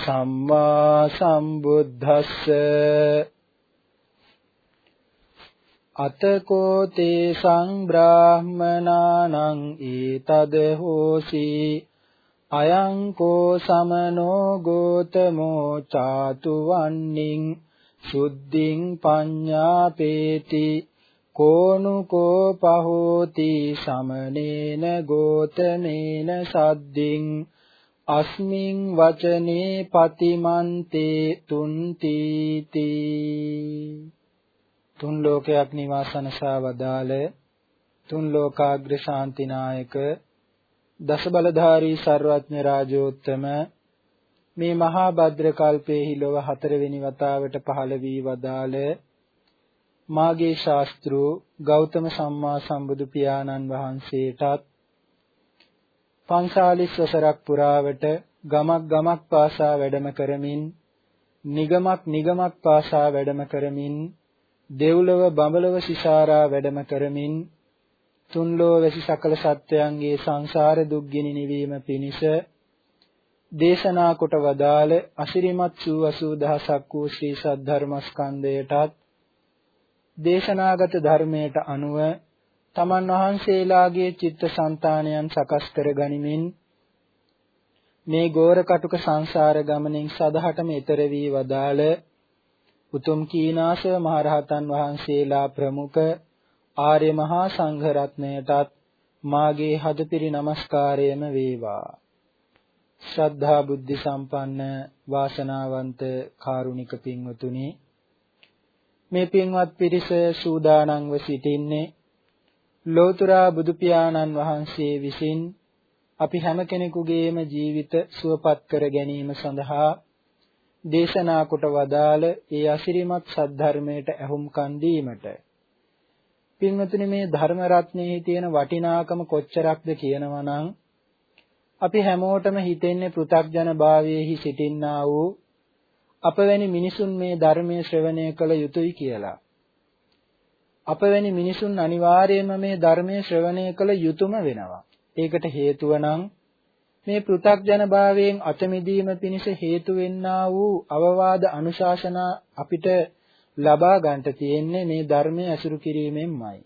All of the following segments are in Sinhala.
සම්මා සම්බුද්දස්ස අතකෝ තේ සංබ්‍රාහ්මනානං ඊතද හෝසි අයං කෝ සමනෝ ගෝතමෝ චාතු වන්නින් සුද්ධින් පඤ්ඤාපේති කෝනුකෝ පහෝති සමනේන ගෝතමේන සද්දින් අස්මින් වචනේ පතිමන්තේ තුන්තිති තුන් ලෝකයක් නිවාසනසා වදාළ තුන් ලෝකාග්‍ර ශාන්තිනායක දස බලධාරී සර්වඥ රාජෝත්තම මේ මහා භද්‍ර කල්පයේ ලොව හතරවෙනි වතාවට පහළ වී වදාළ මාගේ ශාස්ත්‍රු ගෞතම සම්මා සම්බුදු පියාණන් වහන්සේටත් පන්සාලිස් වසරක් පුරාවට ගමක් ගමක් පාසා වැඩම කරමින් නිගමක් නිගමක් පාසා වැඩම කරමින් දෙව්ලොව බඹලොව සිසාරා වැඩම කරමින් තුන්ලෝ වැසි සකල සත්වයන්ගේ සංසාර දුක්ගිනි නිවීම පිණිස දේශනා කොට වදාළ අසිරිමත් සූ 80000ක් වූ ශ්‍රී සද්ධර්මස්කන්ධයටත් දේශනාගත ධර්මයට අනුව තමන් වහන්සේලාගේ චිත්තසංතානයන් සකස් කරගනිමින් මේ ගෝර කටුක සංසාර ගමනෙන් සදහටම ඈතර වී වදාළ උතුම් කීනාසව මහරහතන් වහන්සේලා ප්‍රමුඛ ආර්ය මහා සංඝ රත්නයටත් මාගේ හදපිරි নমස්කාරයම වේවා. ශ්‍රද්ධා බුද්ධ සම්පන්න වාසනාවන්ත කාරුණික පින්වතුනි මේ පින්වත් පිරිස සූදානම්ව සිටින්නේ ලෝතර බුදු පියාණන් වහන්සේ විසින් අපි හැම කෙනෙකුගේම ජීවිත සුවපත් කර ගැනීම සඳහා දේශනා කොට වදාළ ඒ අසිරිමත් සද්ධර්මයට ඇහුම්කන් දීමට පින්වතුනි මේ ධර්ම රත්නයේ තියෙන වටිනාකම කොච්චරක්ද කියනවා නම් අපි හැමෝටම හිතෙන්නේ පෘථග්ජන භාවයේහි සිටින්නා වූ අපවැනි මිනිසුන් මේ ධර්මයේ ශ්‍රවණය කළ යුතුයි කියලා. අපවැනි මිනිසුන් අනිවාර්යයෙන්ම මේ ධර්මයේ ශ්‍රවණය කළ යුතුයම වෙනවා. ඒකට හේතුව නම් මේ පෘථග්ජන භාවයෙන් අත මිදීම පිණිස හේතු වෙන්නා වූ අවවාද අනුශාසනා අපිට ලබා ගන්නට තියෙන්නේ මේ ධර්මයේ අසුරු කිරීමෙන්මයි.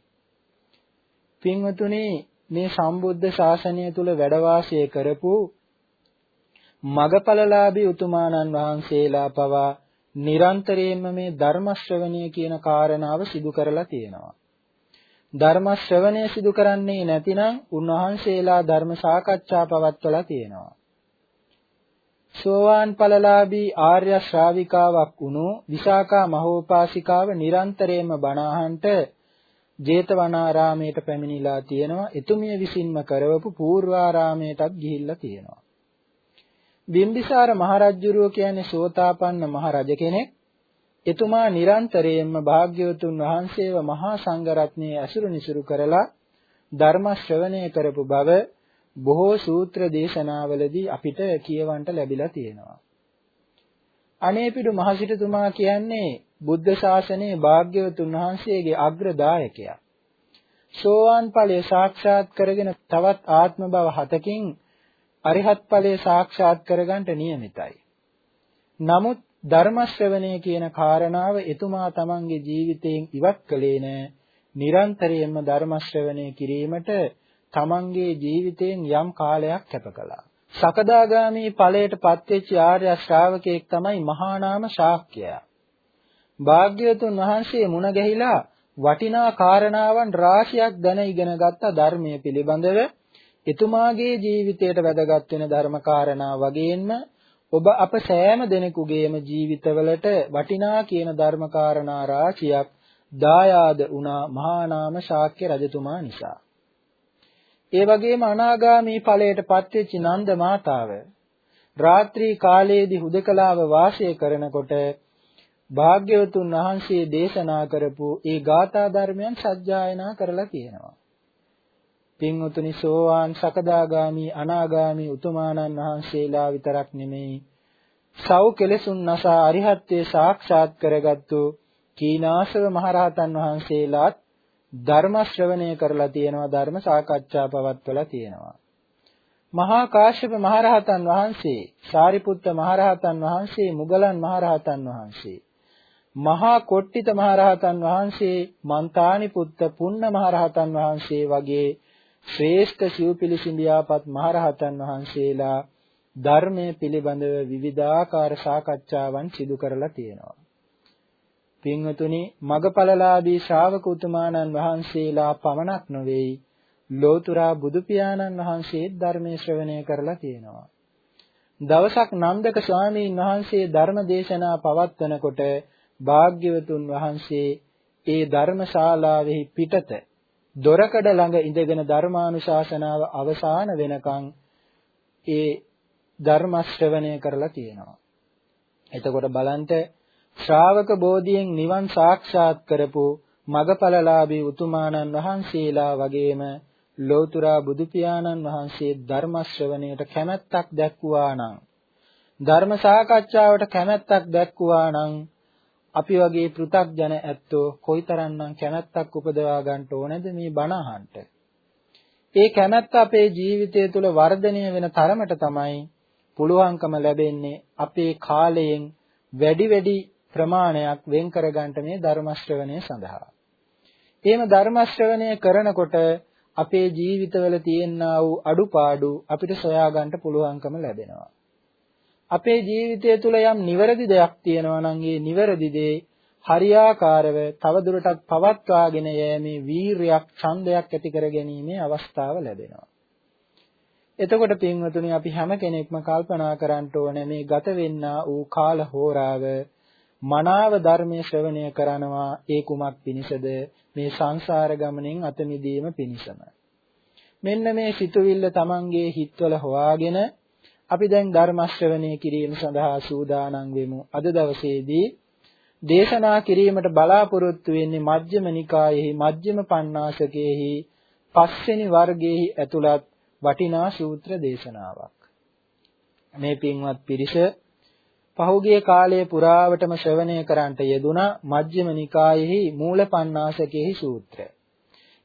පින්වතුනි මේ සම්බුද්ධ ශාසනය තුල වැඩ වාසය කරපු මගපලලාභී උතුමාණන් වහන්සේලා පවා නිරන්තරයෙන්ම මේ ධර්ම ශ්‍රවණය කියන කාරණාව සිදු කරලා තියෙනවා. ධර්ම ශ්‍රවණය සිදු කරන්නේ නැතිනම් උන්වහන්සේලා ධර්ම සාකච්ඡා පවත්වලා තියෙනවා. සෝවාන් ඵලලාභී ආර්ය ශ්‍රාවිකාවක් වුණු විසාකා මහෝපාසිකාව නිරන්තරයෙන්ම බණ අහන්ට ජේතවනාරාමයට පැමිණිලා තියෙනවා. එතුමිය විසින්ම කරවපු පූර්වාරාමයටත් ගිහිල්ලා තියෙනවා. බිම්බිසාර මහරජුරුව කියන්නේ සෝතාපන්න මහ රජ කෙනෙක්. එතුමා නිරන්තරයෙන්ම භාග්‍යවතුන් වහන්සේව මහා සංඝරත්නයේ ඇසුරු නිසුරු කරලා ධර්ම ශ්‍රවණය කරපු බව බොහෝ සූත්‍ර දේශනාවලදී අපිට කියවන්ට ලැබිලා තියෙනවා. අනේපිඩු මහසිටුතුමා කියන්නේ බුද්ධ ශාසනයේ භාග්‍යවතුන් වහන්සේගේ අග්‍රදායකයා. සෝවාන් ඵලය සාක්ෂාත් කරගෙන තවත් ආත්ම භව හතකින් අරිහත් ඵලය සාක්ෂාත් කරගන්නට නියමිතයි. නමුත් ධර්ම ශ්‍රවණය කියන කාරණාව එතුමා තමන්ගේ ජීවිතයෙන් ඉවත් කළේ නෑ. නිරන්තරයෙන්ම ධර්ම ශ්‍රවණය කිරීමට තමන්ගේ ජීවිතයෙන් යම් කාලයක් කැප කළා. සකදාගාමී ඵලයට පත්වෙච්ච ආර්ය ශ්‍රාවකයෙක් තමයි මහා නාම ශාක්‍යයා. භාග්‍යවතුන් වහන්සේ මුණ ගැහිලා වටිනා කාරණාවන් රාශියක් දැන ඉගෙන ගත්ත ධර්මයේ පිළිබඳව එතුමාගේ ජීවිතයට වැදගත් වෙන ධර්ම කාරණා වගේම ඔබ අප සෑම දෙනෙකුගේම ජීවිතවලට වටිනා කියන ධර්ම කාරණා රාශියක් දායාද වුණා මහා නාම ශාක්‍ය රජතුමා නිසා. ඒ වගේම අනාගාමී ඵලයට පත්වෙච්ච නන්ද මාතාව රාත්‍රී කාලයේදී හුදකලාව වාසය කරනකොට භාග්‍යවතුන් වහන්සේ දේශනා කරපු ඒ ගාථා ධර්මයන් සජ්ජායනා කරලා තියෙනවා. පින්වතුනි සෝවාන් සකදාගාමි අනාගාමි උතුමාණන් වහන්සේලා විතරක් නෙමෙයි. සව් කෙලෙසුන් නසා අරිහත්ත්වේ සාක්ෂාත් කරගත්තු කීනාසව මහරහතන් වහන්සේලාත් ධර්ම ශ්‍රවණය කරලා තියෙනවා ධර්ම සාකච්ඡා පවත්වලා තියෙනවා. මහා කාශ්‍යප මහරහතන් වහන්සේ සාරිපුත්ත මහරහතන් වහන්සේ මුගලන් මහරහතන් වහන්සේ මහා කොට්ටිත මහරහතන් වහන්සේ මන්තානි පුත්ත පුන්න මහරහතන් වහන්සේ වගේ ශ්‍රේෂ්ඨ සිව්පිලිසිඹියාපත් මහරහතන් වහන්සේලා ධර්මයේ පිළිබඳව විවිධාකාර සාකච්ඡාවන් සිදු කරලා තියෙනවා. පින්වතුනි මගපලලාභී ශ්‍රාවක උතුමාණන් වහන්සේලා පමණක් නොවේයි ලෝතුරා බුදු පියාණන් වහන්සේ ධර්මයේ ශ්‍රවණය කරලා තියෙනවා. දවසක් නන්දක ස්වාමීන් වහන්සේ ධර්ම දේශනා පවත්වනකොට භාග්‍යවතුන් වහන්සේ ඒ ධර්මශාලාවෙහි පිටත දොරකඩ ළඟ ඉඳගෙන ධර්මානුශාසනාව අවසන් වෙනකන් ඒ ධර්ම ශ්‍රවණය කරලා තියෙනවා. එතකොට බලන්ට ශ්‍රාවක බෝධියෙන් නිවන් සාක්ෂාත් කරපු මගපලලාභී උතුමාණන් වහන්සේලා වගේම ලෝතුරා බුදු පියාණන් වහන්සේ ධර්ම ශ්‍රවණයට කැමැත්තක් දැක්වුවා නම් ධර්ම සාකච්ඡාවට කැමැත්තක් දැක්වුවා නම් අපි වගේ පෘ탁ජන ඇත්තෝ කොයිතරම්නම් කැමැත්තක් උපදවා ගන්න ඕනද මේ බණ අහන්න. ඒ කැමැත්ත අපේ ජීවිතය තුළ වර්ධනය වෙන තරමට තමයි පුළුවන්කම ලැබෙන්නේ අපේ කාලයෙන් වැඩි වැඩි ප්‍රමාණයක් වෙන් කරගන්න මේ ධර්ම ශ්‍රවණය සඳහා. එහෙම ධර්ම ශ්‍රවණය කරනකොට අපේ ජීවිතවල තියෙනා වූ අඩුපාඩු අපිට සොයා ගන්න පුළුවන්කම ලැබෙනවා. අපේ ජීවිතය තුළ යම් නිවැරදි දෙයක් තියෙනවා නම් ඒ නිවැරදි දේ හරියාකාරව තවදුරටත් පවත්වාගෙන යෑමේ වීරයක් ඡන්දයක් ඇති කර ගැනීමේ අවස්ථාව ලැබෙනවා. එතකොට පින්වතුනි අපි හැම කෙනෙක්ම කල්පනා කරන්න ඕනේ මේ ගත වෙන්නා වූ කාල හෝරාව මනාව ධර්මයේ ශ්‍රවණය කරනවා ඒ කුමක් පිණිසද මේ සංසාර ගමනෙන් අත මිදීම පිණිසම මෙන්න මේ සිතුවිල්ල Tamanගේ හිතවල හොයාගෙන අපි දැන් ධර්ම ශ්‍රවණය කිරීම සඳහා සූදානම් වෙමු. අද දවසේදී දේශනා කිරීමට බලාපොරොත්තු වෙන්නේ මජ්ක්‍ධිම නිකායෙහි මජ්ක්‍ධිම පඤ්ඤාසකයේහි පස්වෙනි වර්ගයේහි ඇතුළත් වටිනා සූත්‍ර දේශනාවක්. මේ පින්වත් පිරිස පහුගිය කාලයේ පුරාවටම ශ්‍රවණය කරන්ට යෙදුනා මජ්ක්‍ධිම නිකායෙහි මූල පඤ්ඤාසකයේහි සූත්‍රය.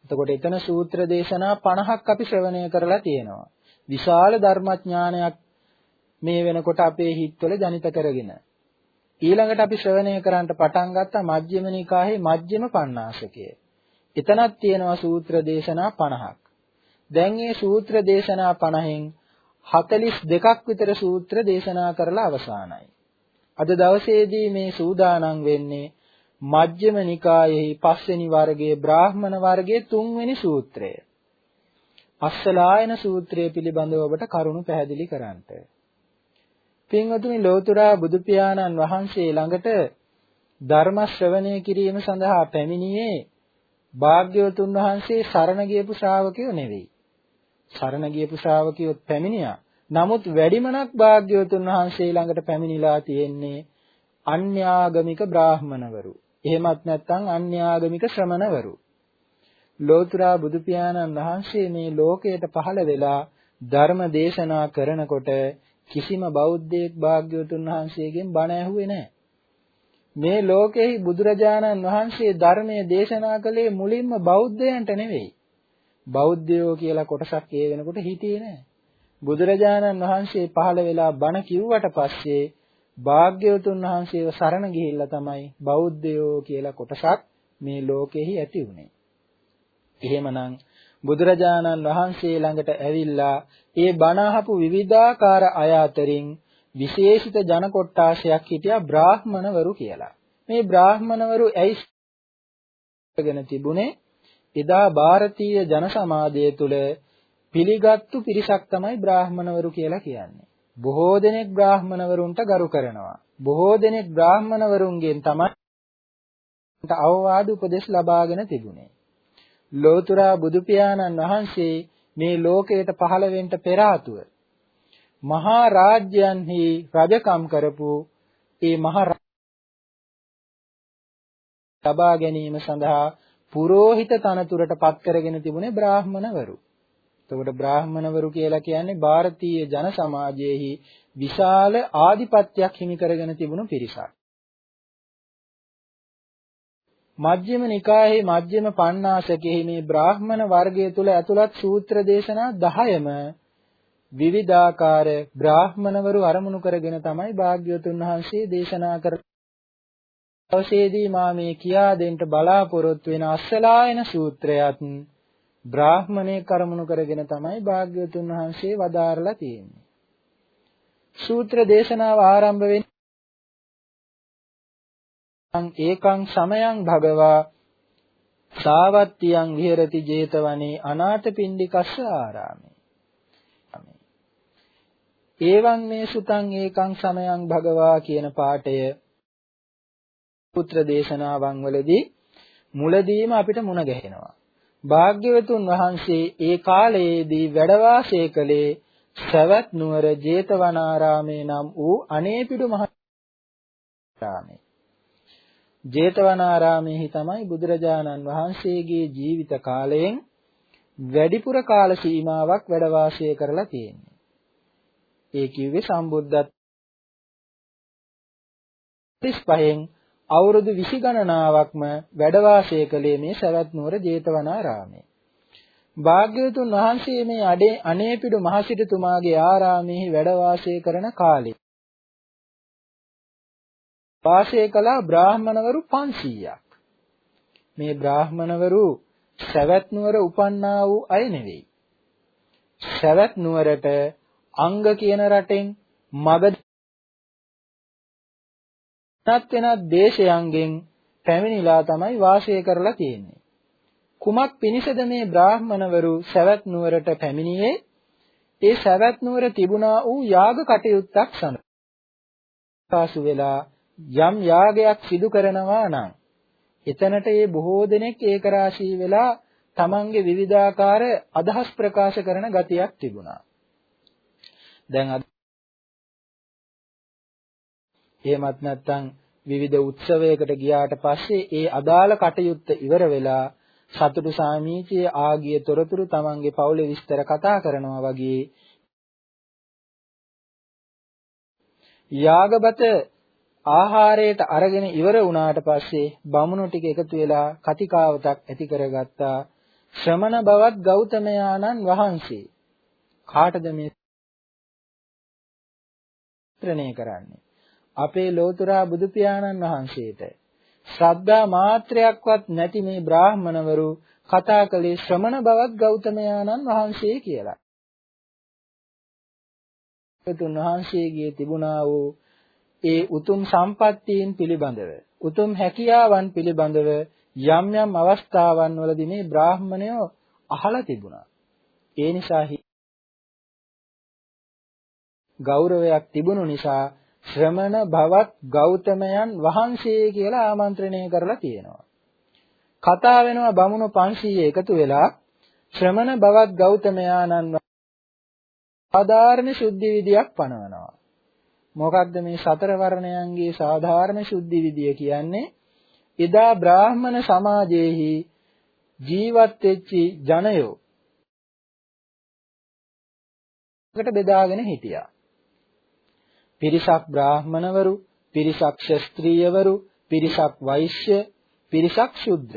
එතකොට එතන සූත්‍ර දේශනා 50ක් අපි ශ්‍රවණය කරලා තියෙනවා. විශාල ධර්මඥානයක් මේ වෙනකොට අපේ හිතවල ජනිත කරගෙන ඊළඟට අපි ශ්‍රවණය කරන්නට පටන් ගත්ත මජ්ක්‍ධිම නිකායේ මජ්ක්‍ධිම පඤ්ණාසකය. එතනක් තියෙනවා සූත්‍ර දේශනා 50ක්. දැන් මේ සූත්‍ර දේශනා 50න් 42ක් විතර සූත්‍ර දේශනා කරලා අවසానයි. අද දවසේදී මේ සූදානම් වෙන්නේ මජ්ක්‍ධිම නිකායේ පස්වෙනි වර්ගයේ බ්‍රාහ්මණ වර්ගයේ තුන්වෙනි සූත්‍රය. අස්සලායන සූත්‍රය පිළිබඳව ඔබට කරුණු පැහැදිලි කරන්නට. පින්වතුනි ලෝතුරා බුදු පියාණන් වහන්සේ ළඟට ධර්ම ශ්‍රවණය කිරීම සඳහා පැමිණියේ භාග්‍යවතුන් වහන්සේ සරණ ගියපු ශ්‍රාවකයෝ නෙවෙයි. සරණ ගියපු ශ්‍රාවකයෝ පැමිණියා. නමුත් වැඩිමනක් භාග්‍යවතුන් වහන්සේ ළඟට පැමිණිලා තියෙන්නේ අන්‍යාගමික බ්‍රාහමණවරු. එහෙමත් නැත්නම් අන්‍යාගමික ශ්‍රමණවරු. ලෝතුරා බුදු පියාණන් වහන්සේ මේ ලෝකයට පහළ වෙලා ධර්ම දේශනා කරනකොට කිසිම බෞද්ධයෙක් භාග්‍යවතුන් වහන්සේගෙන් බණ ඇහුවේ නැහැ. මේ ලෝකෙහි බුදුරජාණන් වහන්සේ ධර්මයේ දේශනා කළේ මුලින්ම බෞද්ධයන්ට නෙවෙයි. බෞද්ධයෝ කියලා කොටසක් ඒ වෙනකොට හිටියේ නැහැ. බුදුරජාණන් වහන්සේ පහළ වෙලා බණ කිව්වට පස්සේ භාග්‍යවතුන් වහන්සේව සරණ ගිහිල්ලා තමයි බෞද්ධයෝ කියලා කොටසක් මේ ලෝකෙහි ඇති වුනේ. එහෙමනම් බුදුරජාණන් වහන්සේ ළඟට ඇවිල්ලා ඒ බණ අහපු විවිධාකාර අය අතරින් විශේෂිත ජන කොට්ටාශයක් හිටියා බ්‍රාහ්මණවරු කියලා. මේ බ්‍රාහ්මණවරු ඇයි ගෙන තිබුණේ එදා ಭಾರತೀಯ ජන සමාජය තුළ පිළිගත්තු පිරිසක් තමයි බ්‍රාහ්මණවරු කියලා කියන්නේ. බොහෝ දෙනෙක් බ්‍රාහ්මණවරුන්ට ගරු කරනවා. බොහෝ දෙනෙක් බ්‍රාහ්මණවරුන්ගෙන් තමයි අවවාද උපදෙස් ලබාගෙන තිබුණේ. ලෝතුරා බුදු පියාණන් වහන්සේ මේ ලෝකයට පහළ වෙන්න පෙර මහා රාජ්‍යයන්හි රජකම් කරපු ඒ මහා ලබා ගැනීම සඳහා පුරෝහිත තනතුරට පත් කරගෙන තිබුණේ බ්‍රාහ්මණවරු. එතකොට බ්‍රාහ්මණවරු කියලා කියන්නේ ಭಾರತೀಯ ජන සමාජයේහි විශාල ආධිපත්‍යයක් හිමි කරගෙන තිබුණු පිරිසක්. මජ්ක්‍ධිම නිකායේ මජ්ක්‍ධිම පඤ්ඤාසකෙහි මේ බ්‍රාහ්මණ වර්ගය තුල ඇතුළත් සූත්‍ර දේශනා 10ම විවිධාකාර බ්‍රාහ්මණවරු අරමුණු කරගෙන තමයි භාග්‍යවතුන් වහන්සේ දේශනා කරන්නේ. අවසේදී මා මේ කියා දෙන්න බලාපොරොත්තු වෙන අස්සලායන සූත්‍රයත් බ්‍රාහ්මණේ කරමුණු කරගෙන තමයි භාග්‍යවතුන් වහන්සේ වදාරලා තියෙන්නේ. සූත්‍ර දේශනාව ආරම්භ වෙන්නේ ඒකං සමයං භගවා සාවත්තියං විහෙරති 제තවනේ අනාථපිණ්ඩිකස්ස ආරාමේ. ඒවං මේ සුතං ඒකං සමයං භගවා කියන පාඨය පුත්‍ර දේශනාවන් වලදී මුලදීම අපිට මුණ ගැහෙනවා. භාග්‍යවතුන් වහන්සේ ඒ කාලයේදී වැඩ වාසය කළේ සවැත් නුවර ජේතවනාරාමේ නම් වූ අනේපිඩු මහරාමේ. ජේතවනාරාමේහි තමයි බුදුරජාණන් වහන්සේගේ ජීවිත කාලයෙන් වැඩිපුර කාල සීමාවක් වැඩ වාසය කරලා තියෙන්නේ. ඒ කිව්වේ සම්බුද්ධත් 35න් අවුරුදු 20 ගණනාවක්ම වැඩ වාසය කළේ මේ සවැත් නුවර ජේතවනාරාමයේ. භාග්‍යවතුන් වහන්සේ මේ අඩේ අනේපිඩු මහසිටුතුමාගේ ආරාමයේ වැඩ වාසය කරන කාලේ වාසය කළ බ්‍රාහ්මණවරු 500ක්. මේ බ්‍රාහ්මණවරු සවැත් නුවර උපන්නා වූ අය නෙවෙයි. සවැත් නුවරට අංග කියන රටෙන් මගධ වෙනත් වෙනත් දේශයන්ගෙන් පැමිණිලා තමයි වාසය කරලා තියෙන්නේ. කුමක් පිණිසද මේ බ්‍රාහ්මණවරු සවැත් නුවරට පැමිණියේ? ඒ සවැත් නුවර තිබුණා වූ යාග කටයුත්තක් සඳහා. වෙලා යම් යාගයක් සිදු කරනවා නම් එතනට ඒ බොහෝ දෙනෙක් ඒකරාශී වෙලා තමන්ගේ විවිධාකාර අදහස් ප්‍රකාශ කරන ගතියක් තිබුණා. දැන් එහෙමත් නැත්නම් විවිධ උත්සවයකට ගියාට පස්සේ ඒ අදාළ කටයුත්ත ඉවර වෙලා සතුටු සාමීචයේ ආගිය තොරතුරු තමන්ගේ පවුලේ විස්තර කතා කරනවා වගේ යාගබත ආහාරයට අරගෙන ඉවර වුණාට පස්සේ බමුණු ටික එකතු වෙලා කතිකාවතක් ඇති කරගත්තා. ශ්‍රමණ බවත් ගෞතමයාණන් වහන්සේ කාටද මේ ත්‍රණය කරන්නේ? අපේ ලෝතුරා බුදු පියාණන් වහන්සේට. ශ්‍රද්ධා මාත්‍රයක්වත් නැති මේ බ්‍රාහමණවරු කතා කළේ ශ්‍රමණ බවත් ගෞතමයාණන් වහන්සේ කියලා. තුන් වහන්සේගේ තිබුණා වූ ඒ උතුම් සම්පත්තීන් පිළිබඳව උතුම් හැකියාවන් පිළිබඳව යම් යම් අවස්ථාවන් වලදී මේ බ්‍රාහමණයෝ අහලා තිබුණා. ඒ නිසා ගෞරවයක් තිබුණු නිසා ශ්‍රමණ භවත් ගෞතමයන් වහන්සේ කියලා ආමන්ත්‍රණය කරලා තියෙනවා. කතා වෙනවා බමුණු 500 එකතු වෙලා ශ්‍රමණ භවත් ගෞතමයාණන් සාධාරණ ශුද්ධි විදියක් පනවනවා. මොකක්ද මේ සතර වර්ණයන්ගේ සාධාරණ ශුද්ධි විදිය කියන්නේ? එදා බ්‍රාහ්මණ සමාජයේහි ජීවත් වෙච්ච ජනයෝ කට බෙදාගෙන හිටියා. පිරිසක් බ්‍රාහ්මණවරු, පිරිසක් ක්ෂත්‍රීයවරු, පිරිසක් වෛශ්‍ය, පිරිසක් ශුද්‍ර.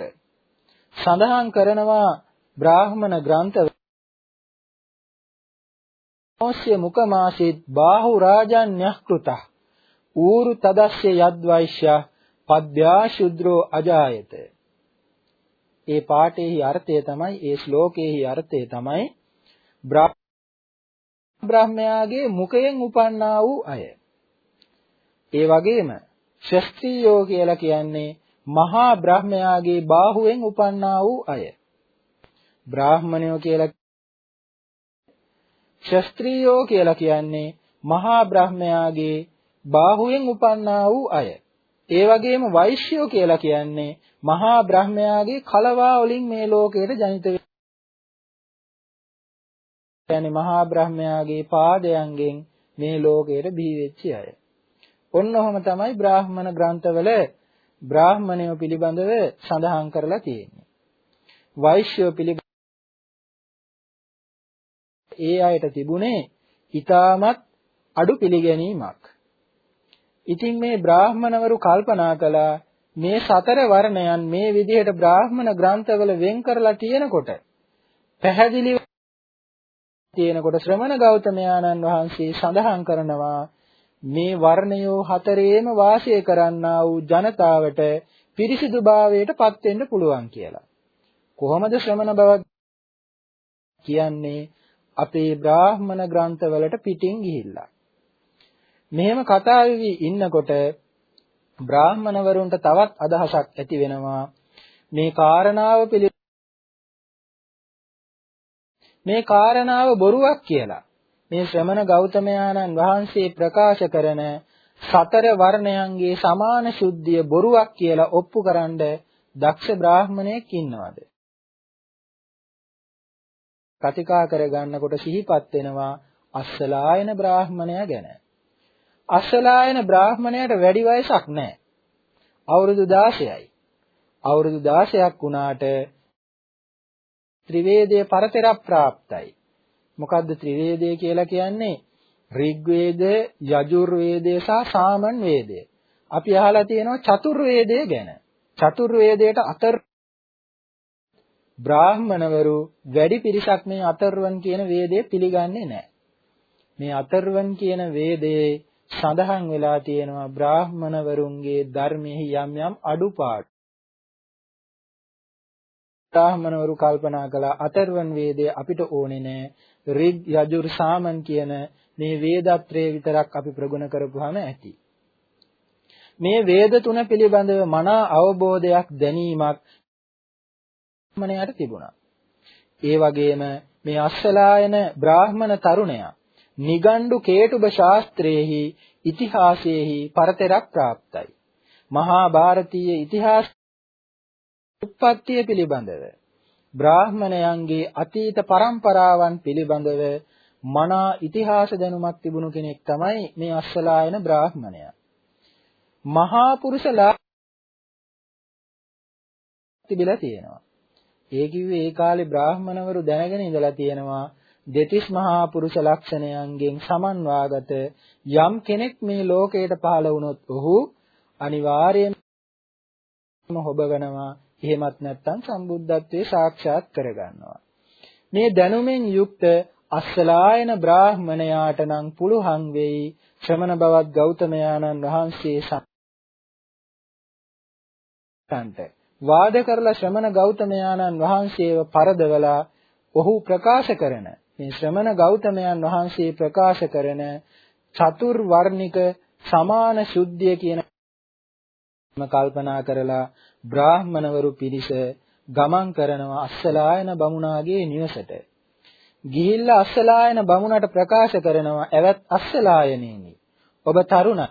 සඳහන් කරනවා බ්‍රාහ්මණ ග්‍රන්ථ ඕස්ය මුකමාසෙත් බාහු රාජන්‍යක්කෘත ඌරු තදස්ය යද්වෛශ්‍ය පද්‍යා ශුද්‍රෝ අජායත ඒ පාඨයේහි අර්ථය තමයි ඒ ශ්ලෝකයේහි අර්ථය තමයි බ්‍රහ්මයාගේ මුඛයෙන් උපන්නා වූ අය. ඒ වගේම ශස්ත්‍රීයෝ කියලා කියන්නේ මහා බ්‍රහ්මයාගේ බාහුවෙන් උපන්නා වූ අය. බ්‍රාහ්මණයෝ කියලා ශස්ත්‍රීයෝ කියලා කියන්නේ මහා බ්‍රහ්මයාගේ බාහුවෙන් උපන්නා වූ අය. ඒ වගේම වෛශ්‍යෝ කියලා කියන්නේ මහා බ්‍රහ්මයාගේ කලවා වලින් මේ ලෝකයට ජනිත කියන්නේ මහා බ්‍රහ්මයාගේ පාදයන්ගෙන් මේ ලෝකයට බිහි වෙච්ච අය. ඔන්න ඔහම තමයි බ්‍රාහ්මණ ග්‍රන්ථවල බ්‍රාහ්මණයෝ පිළිබඳව සඳහන් කරලා තියෙන්නේ. වෛශ්‍යෝ පිළිබඳව ඒ අයට තිබුණේ ඊටමත් අඩු පිළිගැනීමක්. ඉතින් මේ බ්‍රාහ්මණවරු කල්පනා කළා මේ සතර වර්ණයන් මේ විදිහට බ්‍රාහ්මණ ග්‍රන්ථවල වෙන් කරලා තියෙනකොට පැහැදිලිව තියෙනකොට ශ්‍රමණ ගෞතමයාණන් වහන්සේ සඳහන් කරනවා මේ වර්ණයෝ හතරේම වාසය කරන්නා වූ ජනතාවට පිරිසිදුභාවයට පත් වෙන්න පුළුවන් කියලා. කොහොමද ශ්‍රමණ බව කියන්නේ අපේ බ්‍රාහ්මණ ග්‍රන්ථවලට පිටින් ගිහිල්ලා. මෙහෙම කතා වෙවි ඉන්නකොට බ්‍රාහ්මණවරුන්ට තවත් අදහසක් ඇති වෙනවා මේ කාරණාව පිළි මේ කාරණාව බොරුවක් කියලා. මේ ශ්‍රමණ ගෞතමයාණන් වහන්සේ ප්‍රකාශ කරන සතර වර්ණයන්ගේ සමාන ශුද්ධිය බොරුවක් කියලා ඔප්පුකරනද දක්ෂ බ්‍රාහ්මණයෙක් ඉන්නවද? කතිකා කරගන්නකොට සිහිපත් වෙනවා අස්සලායන බ්‍රාහ්මණයා ගැන. අස්සලායන බ්‍රාහ්මණයාට වැඩි වයසක් නැහැ. අවුරුදු 16යි. අවුරුදු 16ක් වුණාට ත්‍රිවේදයේ පරතර ප්‍රාප්තයි. මොකද්ද ත්‍රිවේදය කියලා කියන්නේ? ඍග්වේදය, යජුර්වේදය සහ සාමන් වේදය. අපි අහලා තියෙනවා චතුර්වේදය ගැන. චතුර්වේදයට අතර බ්‍රාහ්මණවරු වැඩි පිරිසක් මේ අතරවන් කියන වේදය පිළිගන්නේ නැහැ. මේ අතරවන් කියන වේදයේ සඳහන් වෙලා තියෙනවා බ්‍රාහ්මණවරුන්ගේ ධර්මයේ යම් යම් අඩුපාඩු. බ්‍රාහ්මණවරු කල්පනා කළා අතරවන් වේදය අපිට ඕනේ නෑ. රිග් යජුර් සාමන් කියන මේ වේදත්‍රය විතරක් අපි ප්‍රගුණ කරපුවාම ඇති. මේ වේද තුන පිළිබඳව මනා අවබෝධයක් දැනීමක් මනයට තිබුණා. ඒ වගේම මේ අස්සලායන බ්‍රාහ්මණ තරුණයා නිගණ්ඩු කේටුබ ශාස්ත්‍රයේහි ඉතිහාසයේහි පරතරක් પ્રાપ્તයි. මහා ಭಾರತೀಯ ඉතිහාස උත්පත්තිය පිළිබඳව බ්‍රාහ්මණයන්ගේ අතීත પરම්පරාවන් පිළිබඳව මනා ඉතිහාස දැනුමක් තිබුණු කෙනෙක් තමයි මේ අස්සලායන බ්‍රාහ්මණයා. මහා පුරුෂලා තිබිලා තියෙනවා. ඒ කිව්වේ ඒ කාලේ බ්‍රාහ්මණවරු දැනගෙන ඉඳලා තියෙනවා දෙතිස් මහා පුරුෂ ලක්ෂණයන්ගෙන් සමන්වාගත යම් කෙනෙක් මේ ලෝකයට පහළ වුණොත් ඔහු අනිවාර්යයෙන්ම හොබගනවා. එහෙමත් නැත්නම් සම්බුද්ධත්වයේ සාක්ෂාත් කරගන්නවා. මේ දැනුමෙන් යුක්ත අස්සලායන බ්‍රාහ්මණයාට නම් පුළුවන් වෙයි. ශ්‍රමණ බවත් ගෞතමයාණන් වහන්සේ සම්පන්ත වාද කරලා ශ්‍රමණ ගෞතමයාණන් වහන්සේව පරදවලා ඔහු ප්‍රකාශ කරන මේ ශ්‍රමණ ගෞතමයන් වහන්සේ ප්‍රකාශ කරන චතුර් වර්ණික සමාන ශුද්ධිය කියන කල්පනා කරලා බ්‍රාහ්මණවරු පිරිස ගමන් කරනවා අස්සලායන බමුණාගේ නිවසට. ගිහිල්ලා අස්සලායන බමුණට ප්‍රකාශ කරනවා "එවත් අස්සලායනේනි. ඔබ තරුණ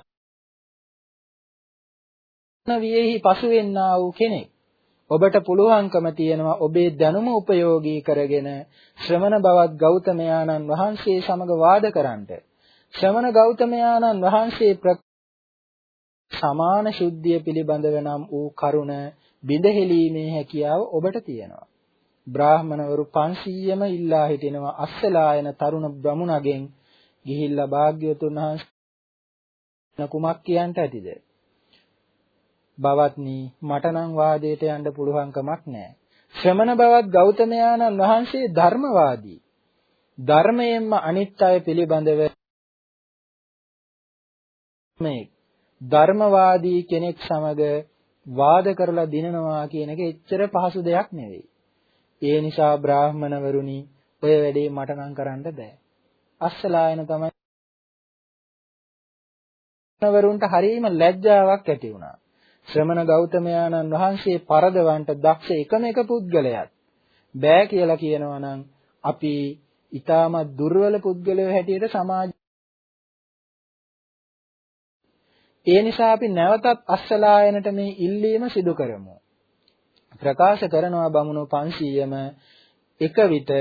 වියෙහි පසු වෙන්නා වූ කෙනෙක්. ඔබට පුළුවන්කම තියෙනවා ඔබේ දැනුම උපයෝගී කරගෙන ශ්‍රමණ බවත් ගෞතමයාණන් වහන්සේ සමග වාද කරන්නට. ශ්‍රමණ ගෞතමයාණන් වහන්සේ සමාන ශුද්ධිය පිළිබඳව නම් වූ කරුණ බිඳහෙලීමේ හැකියාව ඔබට තියෙනවා. බ්‍රාහමණවරු 500ම ඉල්ලා හිටිනවා අස්සලායන තරුණ බ්‍රහ්මුණගෙන් ගිහිල්ලා භාග්‍යවතුන් වහන්සේ කුමක් කියන්ට ඇතිද? බවත්නි මට නම් වාදයට යන්න පුළුවන් කමක් නැහැ. ශ්‍රමණ බවත් ගෞතමයාණන් වහන්සේ ධර්මවාදී. ධර්මයෙන්ම අනිත් අය පිළිබඳව මේ ධර්මවාදී කෙනෙක් සමග වාද කරලා දිනනවා කියන එක එච්චර පහසු දෙයක් නෙවෙයි. ඒ නිසා බ්‍රාහමණවරුනි ඔය වැඩේ මට නම් කරන්න බෑ. අස්සලායන තමයි වරුන්ට හරීම ලැජ්ජාවක් ඇති වුණා. ශ්‍රමණ ගෞතමයාණන් වහන්සේ පරදවන්ට දක්ෂ එකම එක පුද්ගලයාත් බෑ කියලා කියනවා නම් අපි ඊටමත් දුර්වල පුද්ගලයෝ හැටියට සමාජ ඒ නිසා අපි නැවතත් අස්සලායනට මේ ඉල්ලීම සිදු කරමු. ප්‍රකාශ කරනවා බමුණු 500ම එක විට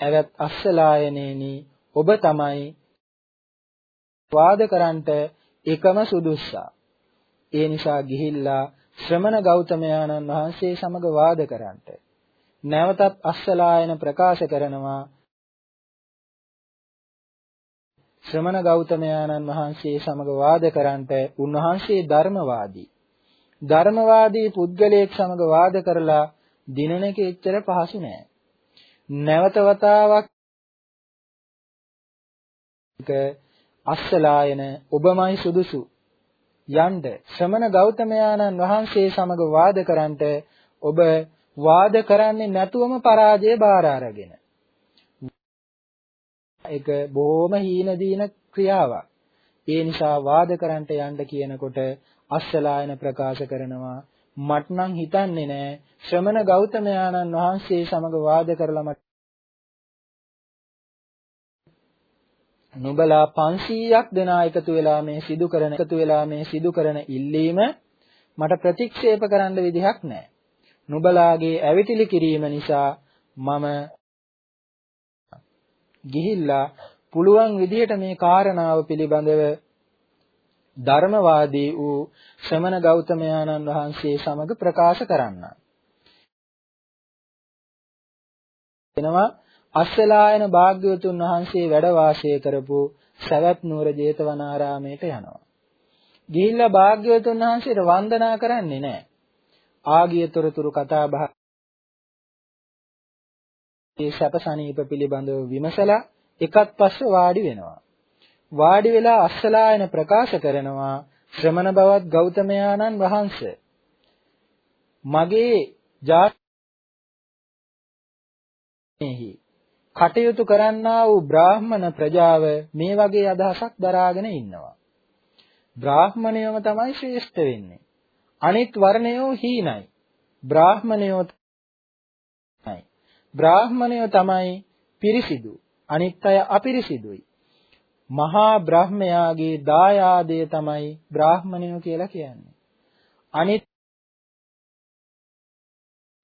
ඇවත් අස්සලායනේනි ඔබ තමයි වාද කරන්නට එකම සුදුස්සා. ඒ නිසා ගිහිල්ලා ශ්‍රමණ ගෞතමයාණන් වහන්සේ සමග වාද කරන්නට. නැවතත් අස්සලායන ප්‍රකාශ කරනවා ශ්‍රමණ ගෞතමයාණන් වහන්සේ සමග වාද කරන්නට උන්වහන්සේ ධර්මවාදී. ධර්මවාදී පුද්ගලයෙක් සමග වාද කරලා දිනන එක එච්චර පහසු නෑ. නැවත වතාවක් අස්සලායන ඔබමයි සුදුසු යන්න ශ්‍රමණ ගෞතමයාණන් වහන්සේ සමග වාද කරන්නට ඔබ වාද කරන්නේ නැතුවම පරාජය බාර අරගෙන ඒක බොහොම හීන දීන ක්‍රියාවක්. ඒ නිසා වාද කරන්නට යන්න කියනකොට අස්සලායන ප්‍රකාශ කරනවා මට නම් හිතන්නේ නෑ ශ්‍රමණ ගෞතමයාණන් වහන්සේ සමග වාද කරලා නුඹලා 500ක් දෙනා එකතු වෙලා මේ සිදු කරන එකතු වෙලා මේ සිදු කරන ඉල්ලීම මට ප්‍රතික්ෂේප කරන්න විදිහක් නැහැ. නුඹලාගේ ඇවිතිලි කිරීම නිසා මම ගිහිල්ලා පුළුවන් විදිහට මේ කාරණාව පිළිබඳව ධර්මවාදී වූ ශ්‍රමණ ගෞතමයාණන් වහන්සේ සමග ප්‍රකාශ කරන්න. එනවා අස්සලායන භාග්‍යවතුන් වහන්සේ වැඩ වාසය කරපු සවැත් නුවර ජේතවනාරාමයට යනවා. ගිහිල්ලා භාග්‍යවතුන් වහන්සේට වන්දනා කරන්නේ නැහැ. ආගිය තොරතුරු කතා බහ ඒ සැපසනීප පිළිබඳව විමසලා එකත් පස්සේ වාඩි වෙනවා. වාඩි වෙලා අස්සලායන ප්‍රකාශ කරනවා ශ්‍රමණ බවත් ගෞතමයාණන් වහන්සේ මගේ ජාතේහි කටයුතු කරන්නා වූ බ්‍රාහ්මණ ප්‍රජාව මේ වගේ අදහසක් දරාගෙන ඉන්නවා. බ්‍රාහ්මණයම තමයි ශ්‍රේෂ්ඨ වෙන්නේ. අනිත් වර්ණයෝ හීනයි. බ්‍රාහ්මණයෝ තමයි. බ්‍රාහ්මණයෝ තමයි පිරිසිදු. අනිත් අය අපිරිසිදුයි. මහා බ්‍රහ්මයාගේ දායාදය තමයි බ්‍රාහ්මණයෝ කියලා කියන්නේ. අනිත්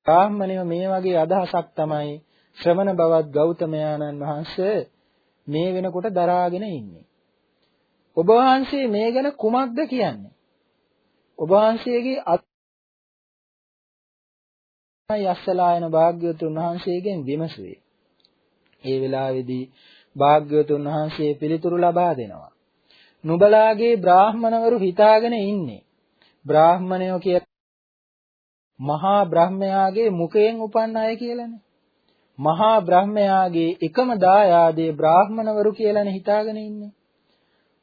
බ්‍රාහ්මණයෝ මේ වගේ අදහසක් තමයි ශ්‍රමණ බවත් ගෞතමයාණන් වහන්සේ මේ වෙනකොට දරාගෙන ඉන්නේ. ඔබ වහන්සේ මේ ගැන කුමක්ද කියන්නේ? ඔබ වහන්සේගේ යස්සලායන භාග්‍යවතුන් වහන්සේගෙන් විමසුවේ. ඒ වෙලාවේදී භාග්‍යවතුන් වහන්සේ පිළිතුරු ලබා දෙනවා. නුඹලාගේ බ්‍රාහ්මණවරු හිතාගෙන ඉන්නේ. බ්‍රාහ්මණයෝ කිය මහා බ්‍රහ්මයාගේ මුඛයෙන් උපන්න අය කියලානේ. මහා බ්‍රහ්මයාගේ එකම දායාදේ බ්‍රාහ්මණවරු කියලානේ හිතාගෙන ඉන්නේ.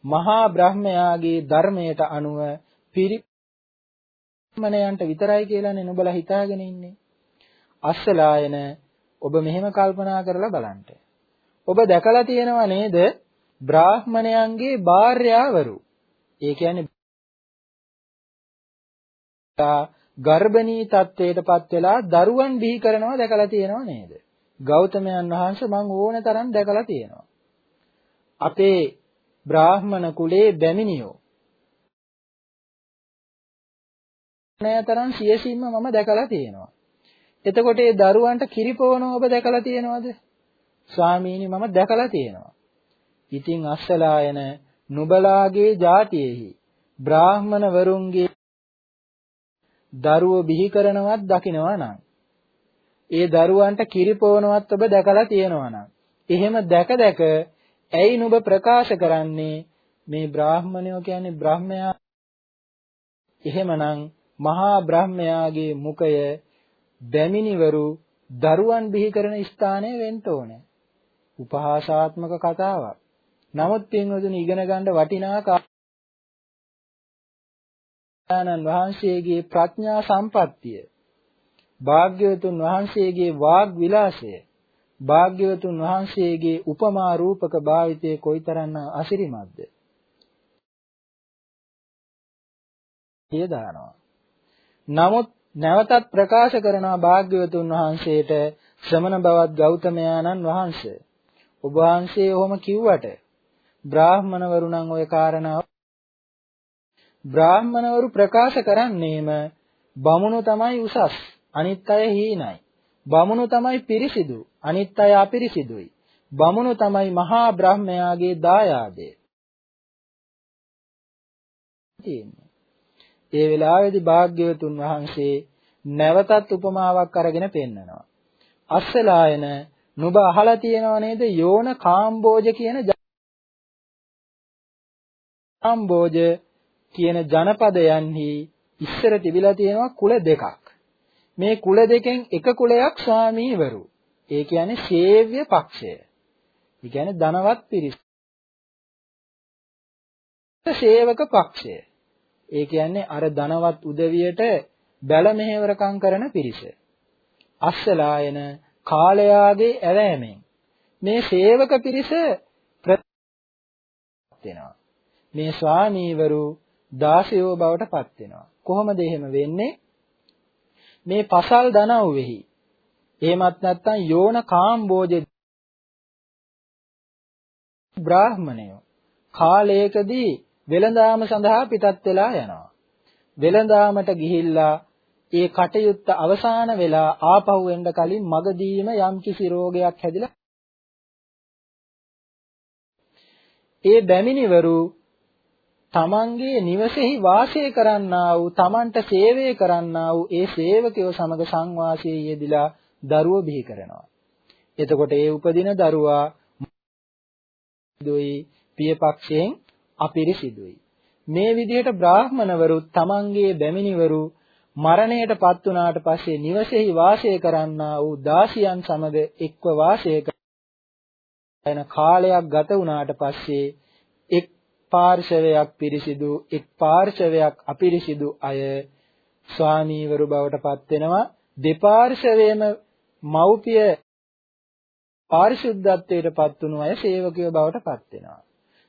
මහා බ්‍රහ්මයාගේ ධර්මයට අනුව පිරිමණයන්ට විතරයි කියලානේ නුඹලා හිතාගෙන ඉන්නේ. අස්සලායන ඔබ මෙහෙම කල්පනා කරලා බලන්න. ඔබ දැකලා තියෙනව නේද? බ්‍රාහ්මණයන්ගේ භාර්යාවරු. ඒ කියන්නේ ගර්භණී තත්වයටපත් වෙලා දරුවන් බිහි කරනවා දැකලා තියෙනව නේද? ගෞතමයන් වහන්සේ මම ඕන තරම් දැකලා තියෙනවා. අපේ බ්‍රාහ්මණ කුලේ බැමිණියෝ නෑතරම් සියසින්ම මම දැකලා තියෙනවා. එතකොට ඒ දරුවන්ට කිරිපොවනව ඔබ දැකලා තියෙනවද? ස්වාමීනි මම දැකලා තියෙනවා. ඉතින් අස්සලායන නුබලාගේ જાතියෙහි බ්‍රාහ්මණ වරුන්ගේ දරුවෝ බිහි කරනවත් දකිනවා නම් ඒ දරුවන්ට කිරිපොවනවත් ඔබ දැකලා තියෙනවා නම් එහෙම දැක දැක ඇයි නුඹ ප්‍රකාශ කරන්නේ මේ බ්‍රාහ්මණයෝ කියන්නේ බ්‍රහ්මයා එහෙමනම් මහා බ්‍රහ්මයාගේ මුඛය බැමිණිවරු දරුවන් බිහි කරන ස්ථානය වෙන්න ඕනේ. උපහාසාත්මක කතාවක්. නමුත් පින්වතුනි ඉගෙන ගන්න වටිනා ආනන් වහන්සේගේ ප්‍රඥා සම්පත්තිය භාග්‍යවතුන් වහන්සේගේ වාග් විලාසය භාග්‍යවතුන් වහන්සේගේ උපමා රූපක භාවිතයේ කොයිතරම් අසිරිමත්ද? කියදානවා නමුත් නැවතත් ප්‍රකාශ කරනවා භාග්‍යවතුන් වහන්සේට ශ්‍රමණ බවත් ගෞතමයාණන් වහන්සේ. ඔබ වහන්සේ ඔහොම කිව්වට බ්‍රාහ්මණවරු නම් ওই කාරණාව බ්‍රාහ්මණවරු ප්‍රකාශ කරන්නේම බමුණු තමයි උසස්. අනිත් අය හීනයි. බමුණු තමයි පිරිසිදු අනිත් අය අපිරිසිදුයි. බමුණු තමයි මහා බ්‍රහ්මයාගේ දායාදය. තියෙන්නේ ඒ වෙලාවේදී භාග්‍යවතුන් වහන්සේ නැවතත් උපමාවක් අරගෙන පෙන්නනවා. අස්සලායන නුඹ අහලා තියෙනව නේද? යෝන කාම්බෝජ කියන කාම්බෝජ කියන ජනපදයන්හි ඉස්සර තිබිලා තියෙනවා කුල දෙකක්. මේ කුල දෙකෙන් එක කුලයක් ස්වාමීවරු. ඒ කියන්නේ ශේව්‍ය පක්ෂය. ඒ කියන්නේ ධනවත් පිරිස. සේවක පක්ෂය. ඒ කියන්නේ අර ධනවත් උදවියට බැල මෙහෙවරකම් කරන පිරිස. අස්සලායන කාලයාගේ ඇවෑමෙන් මේ සේවක පිරිස වෙනවා. මේ ස්වාමීවරු දාසයෝ බවට පත් වෙනවා. කොහොමද එහෙම වෙන්නේ? මේ පසල් දනව්වෙහි එහෙමත් නැත්නම් යෝන කාම්බෝජ බ්‍රාහ්මණයෝ කාලයකදී වෙළඳාම සඳහා පිටත් වෙලා යනවා. වෙළඳාමට ගිහිල්ලා ඒ කටයුත්ත අවසන් වෙලා ආපහු එන්න කලින් මගදීම යම්කිසි රෝගයක් හැදිලා ඒ බැමිණිවරු තමන්ගේ නිවසේහි වාසය කරන්නා වූ තමන්ට සේවය කරන්නා වූ ඒ සේවකයෝ සමග සංවාසයේ යෙදিলা දරුවෝ බිහි කරනවා. එතකොට ඒ උපදින දරුවා දුයි පියපක්ෂයෙන් අපිරිසිදුයි. මේ විදිහට බ්‍රාහ්මණවරු තමන්ගේ බැමිණිවරු මරණයටපත් වුණාට පස්සේ නිවසේහි වාසය කරන්නා වූ දාසියන් සමග එක්ව වාසය කරන කාලයක් ගත වුණාට පස්සේ එක් පාර්ශවයක් පිරිසිදු එක් පාර්ශවයක් අපිරිසිදු අය ස්වාමීවරු බවට පත් වෙනවා. දෙපාර්ශවයේම මව්පිය පාරිශුද්ධත්වයට පත් වුණු අය සේවකයෝ බවට පත් වෙනවා.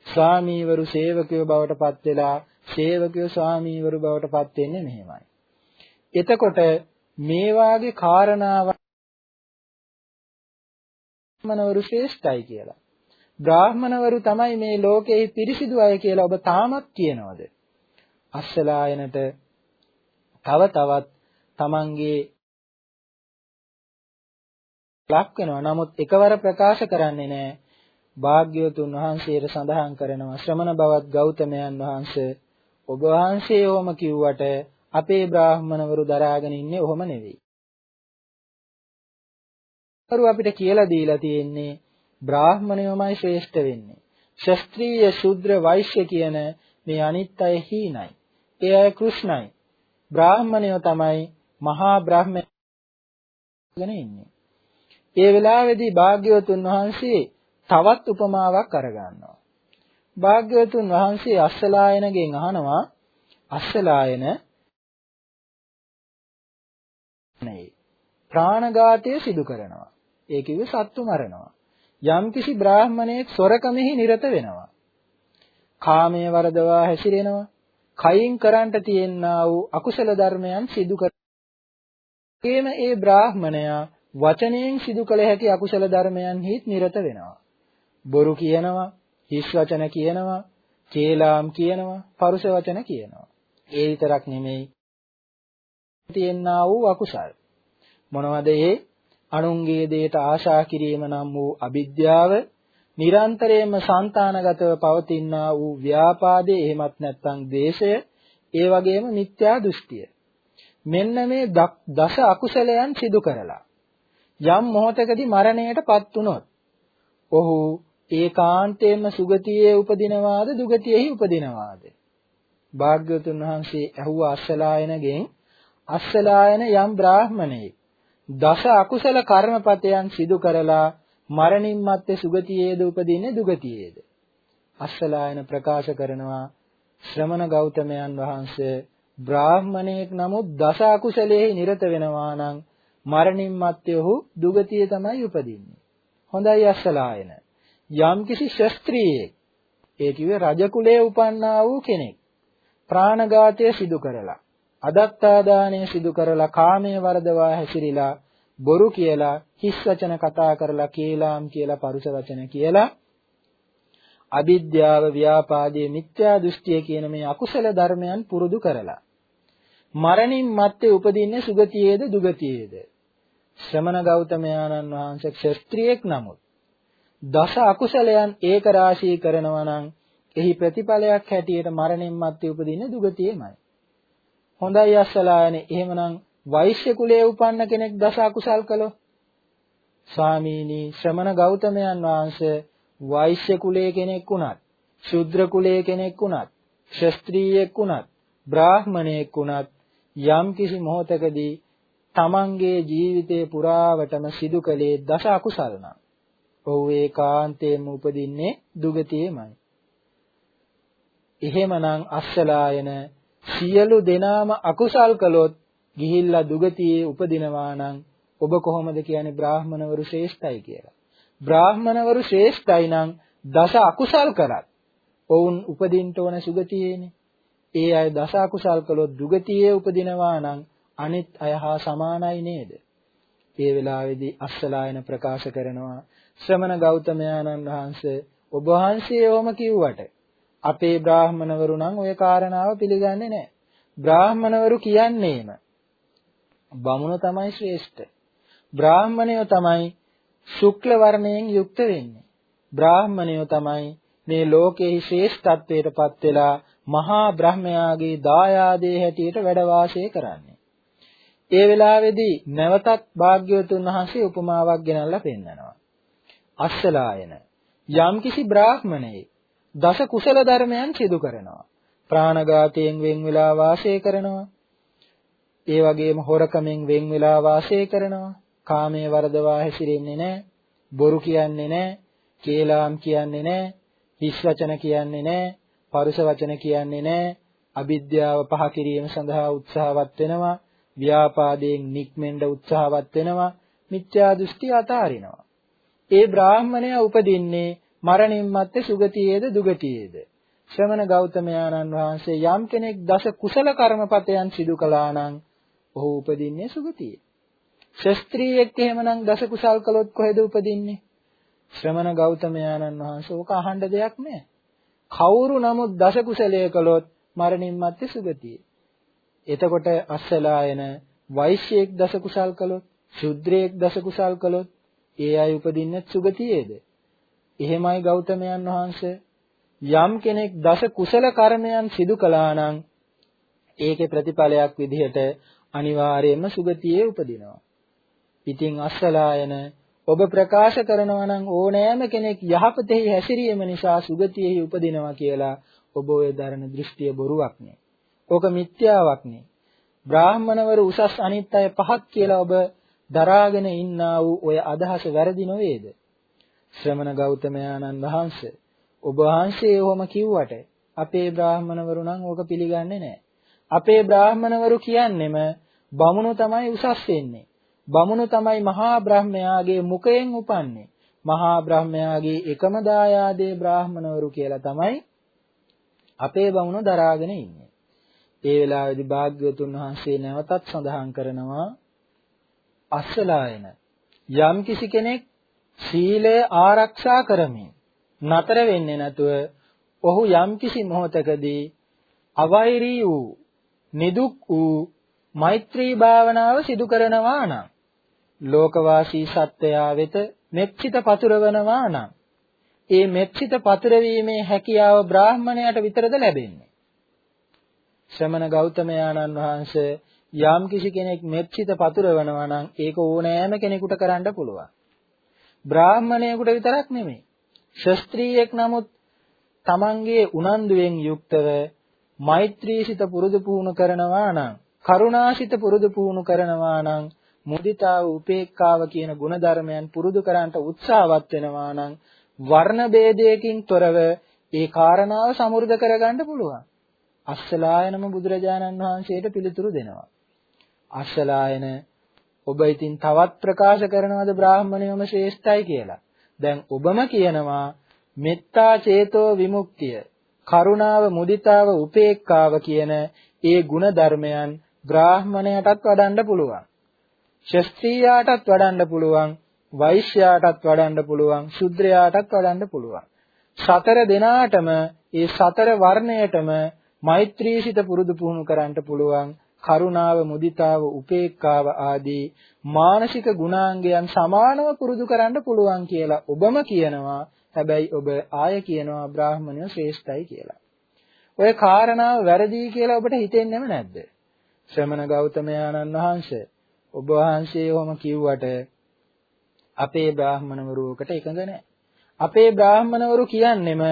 ස්වාමීවරු සේවකයෝ බවට පත් වෙලා සේවකයෝ ස්වාමීවරු බවට පත් වෙන්නේ මෙහෙමයි. එතකොට මේ වාගේ කාරණාවක් මනවරු ශ්‍රේෂ්ඨයි කියලා. බ්‍රාහ්මණවරු තමයි මේ ලෝකයේ පිරිසිදු අය කියලා ඔබ තාමත් කියනවද? අස්සලායනට තව තවත් තමන්ගේ ලක් වෙනවා. නමුත් එකවර ප්‍රකාශ කරන්නේ නැහැ. භාග්‍යවතුන් වහන්සේට සඳහන් කරනවා ශ්‍රමණ බවත් ගෞතමයන් වහන්සේ ඔබ වහන්සේ ඕම කිව්වට අපේ බ්‍රාහ්මණවරු දරාගෙන ඉන්නේ ඔහොම නෙවෙයි. කරු අපිට කියලා දීලා තියෙන්නේ බ්‍රාහ්මණයෝමයි ශ්‍රේෂ්ඨ වෙන්නේ. ශාස්ත්‍රීය ශුද්‍ර වෛශ්‍ය කියන මේ අනිත් අය හීනයි. ඒ අය කෘෂ්ණයි. බ්‍රාහ්මණයෝ තමයි මහා බ්‍රාහ්මණයගෙන ඉන්නේ. ඒ වෙලාවේදී භාග්‍යවතුන් වහන්සේ තවත් උපමාවක් අරගන්නවා. භාග්‍යවතුන් වහන්සේ අස්සලායනගෙන් අහනවා අස්සලායන ප්‍රාණඝාතය සිදු කරනවා. ඒ කිව්වේ සත්තු මරනවා. යම්කිසි බ්‍රාහමණයෙක් සොරකමෙහි නිරත වෙනවා. කාමයේ වරදවා හැසිරෙනවා. කයින් කරන්ට තියෙනා වූ අකුසල ධර්මයන් සිදු කර. ඒ බ්‍රාහමණයා වචනයෙන් සිදු කළ හැකි අකුසල ධර්මයන්හිත් නිරත වෙනවා. බොරු කියනවා, හිස් වචන කියනවා, කේලාම් කියනවා, පරුෂ වචන කියනවා. ඒ විතරක් නෙමෙයි තියෙනා වූ අකුසල්. මොනවද ඒ? අනුන්ගේ දේට ආශා කිරීම නම් වූ අවිද්‍යාව නිරන්තරයෙන්ම సంతානගතව පවතිනා වූ ව්‍යාපාදේ එහෙමත් නැත්නම් දේශය ඒ වගේම මිත්‍යා දෘෂ්ටිය. මෙන්න මේ දස අකුසලයන් සිදු කරලා යම් මොහතකදී මරණයටපත් වුනොත් ඔහු ඒකාන්තයෙන්ම සුගතියේ උපදිනවාද දුගතියෙහි උපදිනවාද? භාග්‍යවතුන් වහන්සේ ඇහුව අස්සලායනගෙන් අස්සලායන යම් බ්‍රාහමණයෙක් දස අකුසල කර්මපතයන් සිදු කරලා මරණින් මත්තේ සුගතියේද උපදින්නේ දුගතියේද අස්සලායන ප්‍රකාශ කරනවා ශ්‍රමණ ගෞතමයන් වහන්සේ බ්‍රාහ්මණයෙක් නමුත් දස අකුසලයේ නිරත වෙනවා නම් මරණින් මත්තේ ඔහු දුගතිය තමයි උපදින්නේ. හොඳයි අස්සලායන. යම්කිසි ශස්ත්‍රීයෙක් ඒ කිව්වේ රජ කුලයේ උපන්නා වූ කෙනෙක් ප්‍රාණඝාතය සිදු කරලා අදත්තාදානය සිදු කරලා කාමයේ වර්ධවා හැසිරිලා බොරු කියලා හිස් වචන කතා කරලා කේලාම් කියලා පරුස වචන කියලා අවිද්‍යාව ව්‍යාපාදයේ මිත්‍යා දෘෂ්ටිය කියන මේ අකුසල ධර්මයන් පුරුදු කරලා. මරණින් මත්තේ උපදින්නේ සුගතියේද දුගතියේද? ශ්‍රමණ ගෞතමයාණන් වහන්සේ ක්ෂත්‍රියෙක් නමුත් දස අකුසලයන් ඒක රාශී කරනවා නම් එහි ප්‍රතිඵලයක් හැටියට මරණින් මත්තේ උපදින්නේ දුගතියමයි. හොඳයි අස්සලායනේ එහෙමනම් වෛශ්‍ය කුලයේ උපන්න කෙනෙක් දස අකුසල් කළොත් ස්වාමීනි ශ්‍රමණ ගෞතමයන් වහන්සේ වෛශ්‍ය කුලයේ කෙනෙක් වුණත් ශුද්‍ර කුලයේ කෙනෙක් වුණත් ක්ෂත්‍රීයෙක් වුණත් බ්‍රාහ්මණයෙක් වුණත් යම් කිසි මොහොතකදී තමන්ගේ ජීවිතේ පුරාවටම සිදු කළේ දස අකුසල් නම් ඔහු ඒකාන්තයෙන්ම උපදින්නේ දුගතියේමයි. එහෙමනම් අස්සලායන සියලු දෙනාම අකුසල් කළොත් ගිහිල්ලා දුගතියේ උපදිනවා නම් ඔබ කොහොමද කියන්නේ බ්‍රාහමණවරු ශ්‍රේෂ්ඨයි කියලා? බ්‍රාහමණවරු ශ්‍රේෂ්ඨයි නම් දස අකුසල් කරත් ඔවුන් උපදින්න ඕන සුගතියේනේ. ඒ අය දස අකුසල් කළොත් දුගතියේ උපදිනවා නම් අනිත් අය හා සමානයි නේද? ඒ වෙලාවේදී අස්සලායන ප්‍රකාශ කරනවා ශ්‍රමණ ගෞතමයාණන් වහන්සේ ඔබ වහන්සේ ඕම කිව්වට අපේ බ්‍රාහමණවරු නම් ওই කාරණාව පිළිගන්නේ නැහැ. බ්‍රාහමණවරු කියන්නේම බමුණ තමයි ශ්‍රේෂ්ඨ. බ්‍රාහමණයෝ තමයි ශුක්ල වර්ණයෙන් යුක්ත වෙන්නේ. බ්‍රාහමණයෝ තමයි මේ ලෝකයේ ශ්‍රේෂ්ඨත්වයට පත් වෙලා මහා බ්‍රහ්මයාගේ දායාදේ හැටියට වැඩ වාසය කරන්නේ. ඒ වෙලාවේදී නැවතත් භාග්‍යවතුන් වහන්සේ උපමාවක් ගෙනල්ලා පෙන්නනවා. අස්සලායන යම්කිසි බ්‍රාහ්මණයෙක් දස කුසල ධර්මයන් සිදු කරනවා. ප්‍රාණඝාතයෙන් වෙන් වෙලා වාසය කරනවා. ඒ වගේම හොරකමෙන් වෙන් වෙලා වාසය කරනවා. කාමයේ වර්ධවා හැසිරෙන්නේ නැහැ. බොරු කියන්නේ නැහැ. කේලාම් කියන්නේ නැහැ. හිස් වචන කියන්නේ නැහැ. පරුෂ වචන කියන්නේ නැහැ. අවිද්‍යාව පහ කිරීම සඳහා උත්සාහවත් වෙනවා. ව්‍යාපාදයෙන් නික්මෙන්න උත්සාහවත් වෙනවා. මිත්‍යා දෘෂ්ටි අතාරිනවා. ඒ බ්‍රාහ්මණයා උපදින්නේ මරණින් මත්තේ සුගතියේද දුගතියේද? ශ්‍රමණ ගෞතමයාණන් වහන්සේ යම් කෙනෙක් දස කුසල කර්මපතයන් සිදු කළා නම් ඔහු උපදින්නේ සුගතියේ. ශස්ත්‍රීයෙක් එහෙමනම් දස කුසල් කළොත් කොහෙද උපදින්නේ? ශ්‍රමණ ගෞතමයාණන් වහන්සේ ඕක අහන්න දෙයක් නෑ කවුරු නමුත් දස කුසලයේ කළොත් මරණින් මත්තේ සුගතියේ. එතකොට අස්සලායන වෛශ්‍යයෙක් දස කුසල් කළොත් ශුද්‍රයෙක් දස කුසල් කළොත් ඒ අය උපදින්නේ සුගතියේද? එහෙමයි ගෞතමයන් වහන්සේ යම් කෙනෙක් දස කුසල කර්මයන් සිදු කළා නම් ඒකේ ප්‍රතිඵලයක් විදිහට අනිවාර්යයෙන්ම සුගතියේ උපදිනවා. ඉතින් අස්සලායන ඔබ ප්‍රකාශ කරනවා නම් ඕනෑම කෙනෙක් යහපතෙහි හැසිරීම නිසා සුගතියෙහි උපදිනවා කියලා ඔබ ඔය දරන දෘෂ්ටිය බොරුවක් නේ. ඕක මිත්‍යාවක් නේ. බ්‍රාහමණවරු උසස් අනිත් අය පහක් කියලා ඔබ දරාගෙන ඉන්නා වූ ඔය අදහස වැරදි නොවේද? ශ්‍රමණ ගෞතමයාණන් වහන්සේ ඔබ වහන්සේ ඔහොම කිව්වට අපේ බ්‍රාහමණවරු නම් ඕක පිළිගන්නේ නැහැ. අපේ බ්‍රාහමණවරු කියන්නෙම බමුණු තමයි උසස් වෙන්නේ. බමුණු තමයි මහා බ්‍රහ්මයාගේ මුඛයෙන් උපන්නේ. මහා බ්‍රහ්මයාගේ එකම දායාදේ බ්‍රාහමණවරු කියලා තමයි අපේ බමුණු දරාගෙන ඉන්නේ. ඒ වෙලාවේදී භාග්‍යවතුන් වහන්සේ නැවතත් සඳහන් කරනවා අස්සලායන යම් කිසි කෙනෙක් සීලය ආරක්ෂා කරමින් නතර වෙන්නේ නැතුව ඔහු යම්කිසි මොහොතකදී අවෛරී වූ නිදුක් වූ මෛත්‍රී භාවනාව සිදු කරනවා නම් ලෝකවාසී සත්වයා වෙත මෙත්සිත පතුරවනවා නම් ඒ මෙත්සිත පතුරවීමේ හැකියාව බ්‍රාහ්මණයට විතරද ලැබෙන්නේ? ශ්‍රමණ ගෞතමයාණන් වහන්සේ යම් කිසි කෙනෙක් මෙත්සිත පතුරවනවා නම් ඒක ඕනෑම කෙනෙකුට කරන්න පුළුවන්. බ්‍රාහ්මණයෙකුට විතරක් නෙමෙයි. ශස්ත්‍රීයෙක් නමුත් තමන්ගේ උනන්දුවෙන් යුක්තව මෛත්‍රීසිත පුරුදු පුහුණු කරනවා නම් කරුණාසිත පුරුදු පුහුණු කරනවා නම් මුදිතාව උපේක්ඛාව කියන ගුණධර්මයන් පුරුදු කරන්නට උත්සාහවත් වෙනවා නම් වර්ණ ભેදයකින් තොරව ඒ කාරණාව සමෘද්ධ කරගන්න පුළුවන්. අස්සලායනම බුදුරජාණන් වහන්සේට පිළිතුරු දෙනවා. අස්සලායන ඔබ ඉතින් තවත් ප්‍රකාශ කරනවද බ්‍රාහමණයම ශ්‍රේෂ්ඨයි කියලා. දැන් ඔබම කියනවා මෙත්තා චේතෝ විමුක්තිය, කරුණාව, මුදිතාව, උපේක්ඛාව කියන ඒ ගුණ ධර්මයන් බ්‍රාහමණයටත් වඩන්න පුළුවන්. ශස්ත්‍රීයාටත් වඩන්න පුළුවන්. වෛශ්‍යයාටත් වඩන්න පුළුවන්. ශුද්‍රයාටත් වඩන්න පුළුවන්. සතර දෙනාටම ඒ සතර වර්ණයටම මෛත්‍රී සිත පුරුදු පුහුණු කරන්න පුළුවන් කරුණාව මුදිතාව උපේක්ඛාව ආදී මානසික ගුණාංගයන් සමානව පුරුදු කරන්න පුළුවන් කියලා ඔබම කියනවා හැබැයි ඔබ ආය කියනවා බ්‍රාහමණය ශ්‍රේෂ්ඨයි කියලා. ඔය කාරණාව වැරදි කියලා ඔබට හිතෙන්නේම නැද්ද? ශ්‍රමණ ගෞතමයාණන් වහන්සේ ඔබ වහන්සේ ඔහොම කිව්වට අපේ බ්‍රාහමණවරුවකට එකඟ නැහැ. අපේ බ්‍රාහමණවරු කියන්නෙම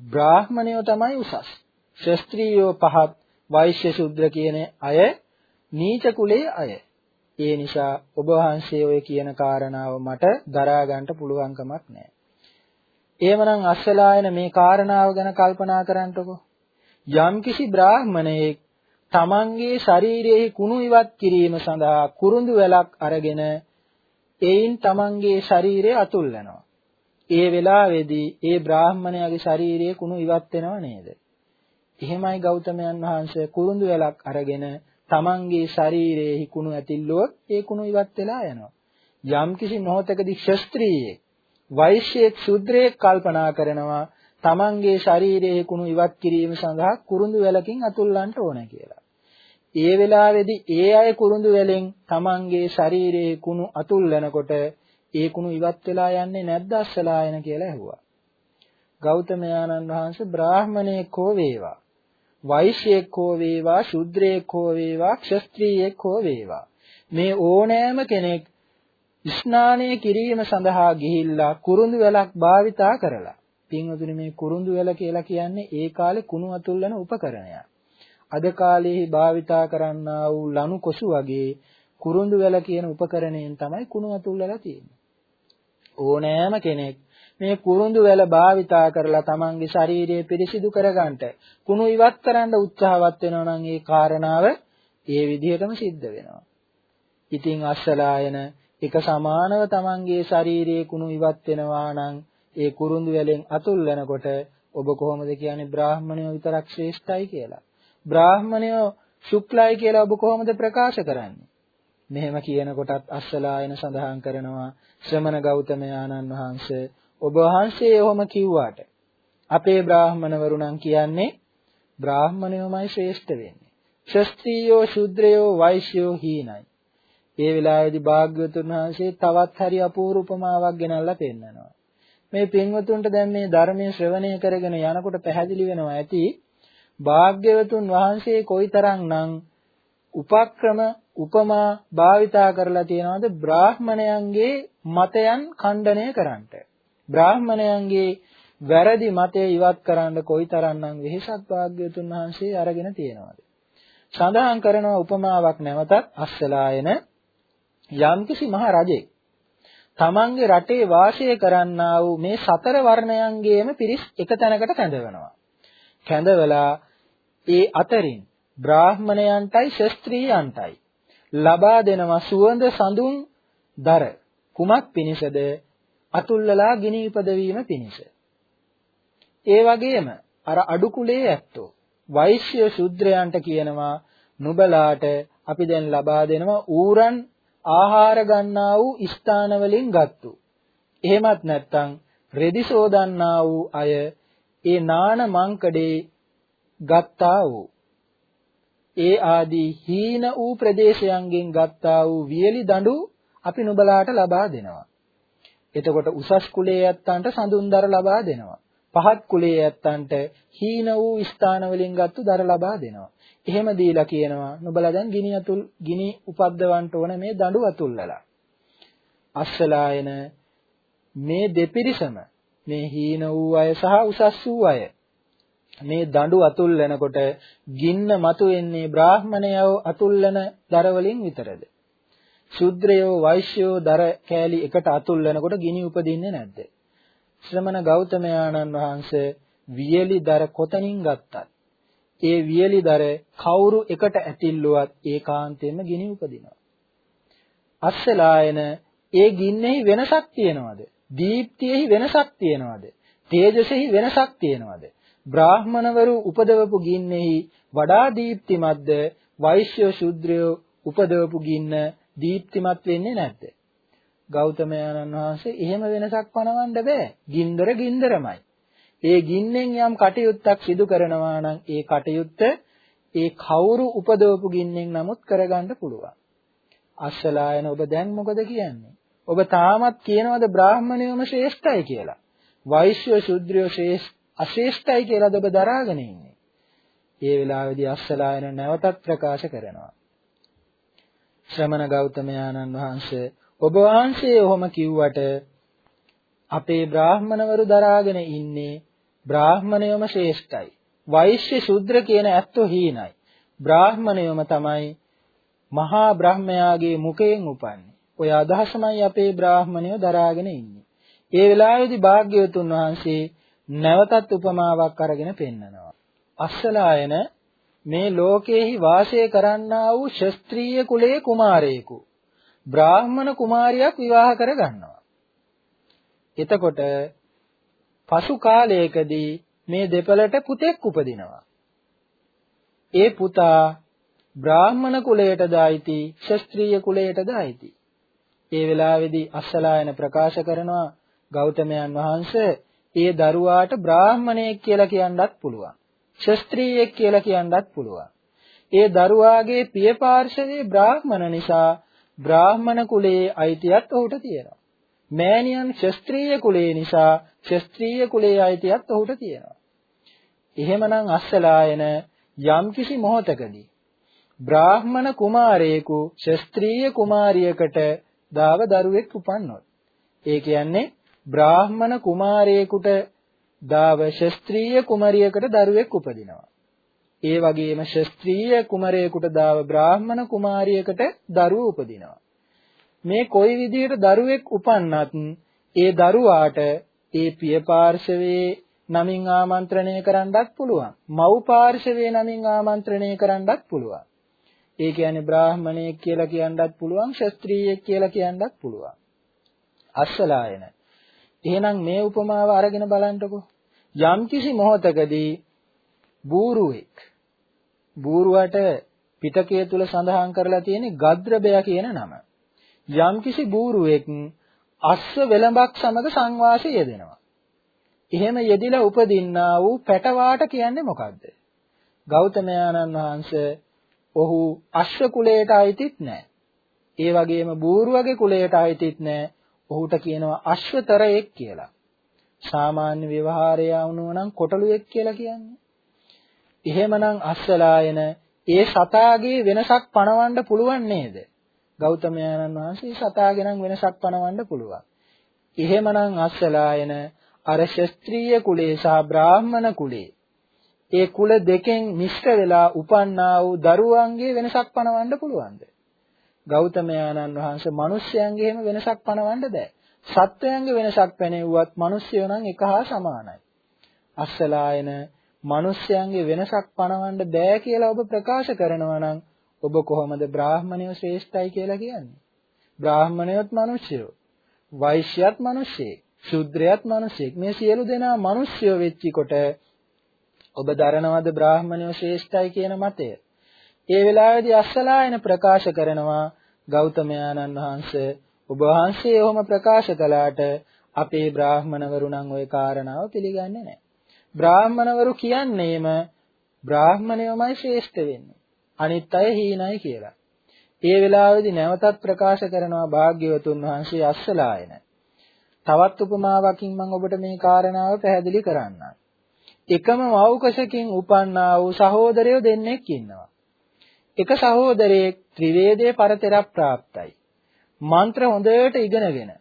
බ්‍රාහමණයෝ තමයි උසස්. ශස්ත්‍රීයෝ පහත් වෛශ්‍ය ශුද්‍ර කියන අය නීච කුලයේ අය. ඒ නිසා ඔබ වහන්සේ ඔය කියන කාරණාව මට දරා ගන්නට පුළුවන්කමක් නැහැ. එහෙමනම් අස්සලායන මේ කාරණාව ගැන කල්පනා කරන්නකෝ. යම්කිසි බ්‍රාහමණයෙක් තමන්ගේ ශරීරයේ කුණු ඉවත් කිරීම සඳහා කුරුඳු වැලක් අරගෙන එයින් තමන්ගේ ශරීරය අතුල්ලනවා. ඒ වෙලාවේදී ඒ බ්‍රාහමණයාගේ ශරීරයේ කුණු ඉවත් වෙනව නේද? එහෙමයි ගෞතමයන් වහන්සේ කුරුඳු වැලක් අරගෙන තමන්ගේ ශරීරයේ කුණු ඇතිල්ලුවොත් ඒ කුණු ඉවත් වෙලා යනවා. යම්කිසි මොහතකදී ක්ෂත්‍රීයේ වෛශ්‍යයෙක් ශුද්‍රයෙක් කල්පනා කරනවා තමන්ගේ ශරීරයේ කුණු ඉවත් කිරීම සඳහා කුරුඳු වැලකින් අතුල්ලන්න ඕන කියලා. ඒ වෙලාවේදී ඒ අය කුරුඳු වැලෙන් තමන්ගේ ශරීරයේ කුණු අතුල්ලනකොට ඒ කුණු ඉවත් වෙලා යන්නේ නැද්ද අස්සලායන කියලා ඇහුවා. ගෞතමයාණන් වහන්සේ බ්‍රාහමණයෙක් හෝ වේවා වෛශ්‍යයෙක් හෝ වේවා ශුද්‍රයෙක් හෝ වේවා ක්ෂත්‍රීයෙක් හෝ වේවා මේ ඕනෑම කෙනෙක් ස්නානය කිරීම සඳහා ගිහිල්ලා කුරුඳු වැලක් භාවිතා කරලා පින්වතුනි මේ කුරුඳු වැල කියලා කියන්නේ ඒ කාලේ කුණු අතුල්ලන උපකරණයක්. අද කාලේ භාවිතා කරන්නා වූ ලනු කොසු වගේ කුරුඳු වැල කියන උපකරණයෙන් තමයි කුණු අතුල්ලලා තියෙන්නේ. ඕනෑම කෙනෙක් මේ කුරුඳු වැල භාවිතා කරලා තමන්ගේ ශරීරය පිරිසිදු කරගන්නට කුණු ඉවත් කරන්න උත්සාහවත් වෙනවා නම් ඒ කාරණාව ඒ විදිහටම සිද්ධ වෙනවා. ඉතින් අස්සලායන එක සමානව තමන්ගේ ශරීරයේ කුණු ඉවත් වෙනවා නම් ඒ කුරුඳු වැලෙන් අතුල්ලනකොට ඔබ කොහොමද කියන්නේ බ්‍රාහ්මණයෝ විතරක් ශ්‍රේෂ්ඨයි කියලා? බ්‍රාහ්මණයෝ ශුක්ලයි කියලා ඔබ කොහොමද ප්‍රකාශ කරන්නේ? මෙහෙම කියනකොටත් අස්සලායන සඳහන් කරනවා ශ්‍රමණ ගෞතමයාණන් වහන්සේ ඔබ වහන්සේ එහෙම කිව්වාට අපේ බ්‍රාහමණවරු නම් කියන්නේ බ්‍රාහමණයෝමයි ශ්‍රේෂ්ඨ වෙන්නේ. ක්ෂත්‍රියෝ ශුද්‍රයෝ වෛශ්‍යෝ හීනයි. ඒ වෙලාවේදී භාග්‍යවතුන් වහන්සේ තවත් හරි අපූර්ව උපමාවක් ගෙනල්ලා පෙන්නනවා. මේ පින්වතුන්ට දැන් මේ ධර්මයේ ශ්‍රවණය කරගෙන යනකොට පැහැදිලි වෙනවා ඇති භාග්‍යවතුන් වහන්සේ කොයිතරම්නම් උපක්‍රම උපමා භාවිතා කරලා තියෙනවද බ්‍රාහ්මණයන්ගේ මතයන් ඛණ්ඩනය කරන්නට බ්‍රාහ්මණයන්ගේ වැරදි මතය ඉවත් කරන්න කොයිතරම්නම් වෙහෙසක් භාග්‍යවතුන් වහන්සේ අරගෙන තියෙනවද? සඳහන් කරනවා උපමාවක් නැවතත් අස්සලායන යම්කිසි මහ රජෙක් තමන්ගේ රටේ වාසය කරන්නා වූ මේ සතර වර්ණයන්ගේම පිරිස් එක තැනකට කැඳවනවා. කැඳවලා ඒ අතරින් බ්‍රාහ්මණයන්ටයි ශස්ත්‍රීයන්ටයි ලබා දෙනවා සුවඳ සඳුන් දර. කුමක් පිණිසද? අතුල්ලලා ගිනි ඉපදවීම පිණිස. ඒ වගේම අර අඩු කුලේ ඇත්තෝ වෛශ්‍ය ශුද්‍රයන්ට කියනවා නුබලාට අපි දැන් ලබා දෙනවා ඌරන් ආහාර ගන්නා වූ ස්ථාන වලින් ගත්තු. එහෙමත් නැත්නම් රෙදි සෝදන්නා වූ අය ඒ නාන මංකඩේ ගත්තා වූ ඒ ආදී හීන වූ ප්‍රදේශයන්ගෙන් ගත්තා වූ වියලි දඬු අපි නුඹලාට ලබා දෙනවා. එතකොට උසස් කුලයේ ඇත්තන්ට සඳුන්දර ලබා දෙනවා. පහත් කුලයේ ඇත්තන්ට හීන වූ ස්ථාන වලින් ගත්තු දර ලබා දෙනවා. එහෙම දීලා කියනවා නුඹලා දැන් ගිනි අතුල් ගිනි උපද්දවන්න ඕන මේ දඬු අතුල්ලලා. අස්සලායන මේ දෙපිරිසම මේ හීන වූ අය සහ උසස් වූ අය මේ දඬු අතුල්ලනකොට ගින්න මතුවෙන්නේ බ්‍රාහ්මණයව අතුල්ලන දර වලින් විතරද? ශුද්‍රයෝ වෛශ්‍යෝ දර කෑලි එකට අතුල්ලනකොට ගිනි උපදින්නේ නැද්ද? ශ්‍රමණ ගෞතමයාණන් වහන්සේ වියලි දර කොතනින් ගත්තත් ඒ වියලිදර කවුරු එකට ඇතිල්ලුවත් ඒකාන්තයෙන්ම ගිනි උපදිනවා. අස්සලායන ඒ ගින්නෙහි වෙනසක් තියනවද? දීප්තියෙහි වෙනසක් තියනවද? තේජසෙහි වෙනසක් තියනවද? බ්‍රාහ්මණවරු උපදවපු ගින්නෙහි වඩා දීප්තිමත්ද වෛශ්‍ය ශුද්‍රයෝ උපදවපු ගින්න දීප්තිමත් වෙන්නේ නැද්ද? ගෞතමයන්න් වහන්සේ එහෙම වෙනසක් පනවන්න බෑ. ගින්දර ගින්දරමයි. ඒ ගින්නෙන් යම් කටයුත්තක් සිදු කරනවා නම් ඒ කටයුත්ත ඒ කවුරු උපදවපු ගින්නෙන් නමුත් කරගන්න පුළුවන්. අස්සලායන ඔබ දැන් මොකද කියන්නේ? ඔබ තාමත් කියනවද බ්‍රාහ්මණයෝම ශ්‍රේෂ්ඨයි කියලා? වෛශ්‍ය ශුද්‍රයෝ ශ්‍රේෂ්ඨ අශ්‍රේෂ්ඨයි කියලාද ඔබ දරාගෙන ඉන්නේ? ඒ වෙලාවේදී අස්සලායන නැවතත් ප්‍රකාශ කරනවා. ශ්‍රමණ ගෞතමයාණන් වහන්සේ ඔබ වහන්සේ ඔහොම කිව්වට අපේ බ්‍රාහ්මණවරු දරාගෙන ඉන්නේ බ්‍රාහ්මණයම ශ්‍රේෂ්ඨයි. වෛශ්‍ය ශුද්‍ර කියන ඇත්තෝ හීනයි. බ්‍රාහ්මණයම තමයි මහා බ්‍රහ්මයාගේ මුඛයෙන් උපන්නේ. ඔය අදහසමයි අපේ බ්‍රාහ්මණයෝ දරාගෙන ඉන්නේ. ඒ වෙලාවේදී භාග්‍යවතුන් වහන්සේ නැවතත් උපමාවක් අරගෙන පෙන්නනවා. අස්සලායන මේ ලෝකයේහි වාසය කරන්නා වූ ශස්ත්‍රීය කුලයේ කුමාරයෙකු බ්‍රාහ්මණ කුමාරියක් විවාහ කර ගන්නවා. එතකොට පසු කාලයකදී මේ දෙපළට පුතෙක් උපදිනවා. ඒ පුතා බ්‍රාහ්මණ කුලයටද අයිති ශස්ත්‍රීය කුලයටද අයිති. ඒ වෙලාවේදී අස්සලායන ප්‍රකාශ කරනවා ගෞතමයන් වහන්සේ ඒ දරුවාට බ්‍රාහ්මණයෙක් කියලා කියන්නත් පුළුවන්. ශස්ත්‍රීයෙක් කියලා කියන්නත් පුළුවන්. ඒ දරුවාගේ පිය පාර්ශවයේ බ්‍රාහ්මණ නිසා බ්‍රාහ්මණ කුලයේ අයිතියත් ඔහුට තියෙනවා. මෑණියන් ශස්ත්‍රීය කුලයේ නිසා ශස්ත්‍රීය කුලයේ අයිතියත් ඔහුට තියෙනවා. එහෙමනම් අස්සලායන යම්කිසි මොහතකදී බ්‍රාහ්මණ කුමාරයෙකු ශස්ත්‍රීය කුමාරියකට දාව දරුවෙක් උපන්නොත් ඒ කියන්නේ බ්‍රාහ්මණ කුමාරයෙකුට දාව ශස්ත්‍රීය කුමරියකට දරුවෙක් උපදිනවා. ඒ වගේම ශස්ත්‍රීය කුමරයෙකුට දාව බ්‍රාහ්මණ කුමාරියකට දරුවෝ උපදිනවා. මේ කොයි විදිහට දරුවෙක් උපන්නත් ඒ දරුවාට ඒ පිය පාර්ශවයේ නමින් ආමන්ත්‍රණය කරන්නත් පුළුවන්. මව් පාර්ශවයේ නමින් ආමන්ත්‍රණය කරන්නත් පුළුවන්. ඒ කියන්නේ බ්‍රාහ්මණයෙක් කියලා කියන්නත් පුළුවන්, ශස්ත්‍රීයෙක් කියලා කියන්නත් පුළුවන්. අස්සලායන. එහෙනම් මේ උපමාව අරගෙන බලන්නකෝ. යම්කිසි මොහතකදී බූරුවෙක් බූරුවට පිටකය තුල සඳහන් කරලා තියෙන ගද්‍රබය කියන නම. යම්කිසි බූරුවෙක් අස්ස වෙලඹක් සමග සංවාසය යෙදෙනවා. එහෙම යෙදිලා උපදින්නා වූ පැටවාට කියන්නේ මොකද්ද? ගෞතමයාණන් වහන්සේ ඔහු අශ්ව කුලයට අයිතිත් නැහැ. ඒ වගේම බූරුවගේ කුලයට අයිතිත් නැහැ. ඔහුට කියනවා අශ්වතරයෙක් කියලා. සාමාන්‍ය ව්‍යවහාරය වුණා නම් කොටලුවෙක් කියලා කියන්නේ. එහෙමනම් අස්සලායන ඒ සතාගේ වෙනසක් පණවන්න පුළුවන් නේද? ගෞතමයන්න් වහන්සේ සතාගේ නම් වෙනසක් පණවන්න පුළුවන්. එහෙමනම් අස්සලායන අර ශස්ත්‍රීය කුලේ සහ බ්‍රාහ්මණ කුලේ ඒ කුල දෙකෙන් මිශ්‍ර වෙලා උපන්නා වූ දරුවන්ගේ වෙනසක් පණවන්න පුළුවන්ද? ගෞතමයාණන් වහන්සේ මිනිස්යන්ගේ එහෙම වෙනසක් පණවන්න බෑ. සත්වයන්ගේ වෙනසක් පැනෙව්වත් මිනිස්යෝ නම් එක හා සමානයි. අස්සලායන මිනිස්යන්ගේ වෙනසක් පණවන්න බෑ කියලා ඔබ ප්‍රකාශ කරනවා නම් ඔබ කොහොමද බ්‍රාහ්මණයෝ ශ්‍රේෂ්ඨයි කියලා කියන්නේ? බ්‍රාහ්මණයොත් මිනිස්යෝ, වෛශ්‍යයත් මිනිස්සෙක්, ශුද්‍රයත් මිනිස්සෙක්. මේ සියලු දෙනා මිනිස්යෝ වෙච්චි කොට ඔබ දරනවද බ්‍රාහ්මණයෝ ශ්‍රේෂ්ඨයි කියන මතය? ඒ වෙලාවේදී අස්සලායන ප්‍රකාශ කරනවා ගෞතමයාණන් වහන්සේ ඔබ වහන්සේ ඔහොම ප්‍රකාශ කළාට අපේ බ්‍රාහ්මණවරු නම් ওই කාරණාව පිළිගන්නේ නැහැ. බ්‍රාහ්මණවරු කියන්නේම බ්‍රාහ්මණයමයි ශ්‍රේෂ්ඨ වෙන්නේ. අනිත් අය හීනයි කියලා. ඒ වෙලාවේදී නැවතත් ප්‍රකාශ කරනවා භාග්‍යවතුන් වහන්සේ අස්සලායන. තවත් උපමාවකින් මම ඔබට මේ කාරණාව පැහැදිලි කරන්නම්. එකම වෞකසකින් උපන්නා වූ සහෝදරයෝ දෙන්නෙක් ඉන්නවා. එක සහෝදරයෙක් ත්‍රිවේදයේ පරතරක් પ્રાપ્તයි. මන්ත්‍ර හොඳට ඉගෙනගෙන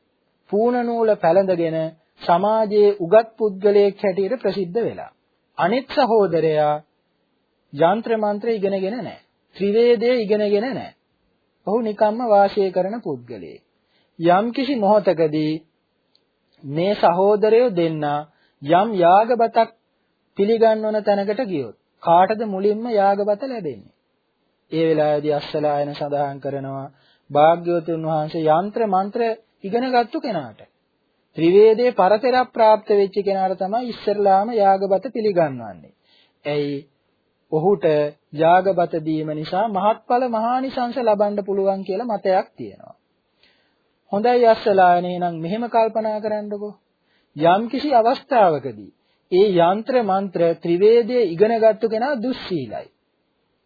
පූර්ණ නූල පැලඳගෙන සමාජයේ උගත් පුද්ගලයෙක් හැටියට ප්‍රසිද්ධ වෙලා. අනිත් සහෝදරයා යంత్ర මන්ත්‍ර ඉගෙනගෙන නැහැ. ත්‍රිවේදයේ ඉගෙනගෙන නැහැ. ඔහු නිකම්ම වාසය කරන පුද්ගලයෙක්. යම්කිසි මොහොතකදී මේ සහෝදරයෝ දෙන්නා යම් යාගබතක් පිළිගන්වන තැනකට ගියොත් කාටද මුලින්ම යාගබත ලැබෙන්නේ? ඒ වෙලාවේදී අස්සලායන සඳහන් කරනවා භාග්‍යවතුන් වහන්සේ යంత్ర මන්ත්‍ර ඉගෙනගත්තු කෙනාට ත්‍රිවේදේ පරතර ප්‍රාප්ත වෙච්ච කෙනාට තමයි ඉස්සරලාම යාගබත පිළිගන්වන්නේ. ඇයි? ඔහුට යාගබත දීම නිසා මහත්ඵල මහානිසංස ලබන්න පුළුවන් කියලා මතයක් තියෙනවා. හොඳයි අස්සලායන එහෙනම් මෙහෙම කල්පනා කරන්නකෝ. යම්කිසි අවස්ථාවකදී ඒ යంత్ర මන්ත්‍ර ත්‍රිවේදයේ ඉගෙනගත්තු කෙනා දුස්සීලයි.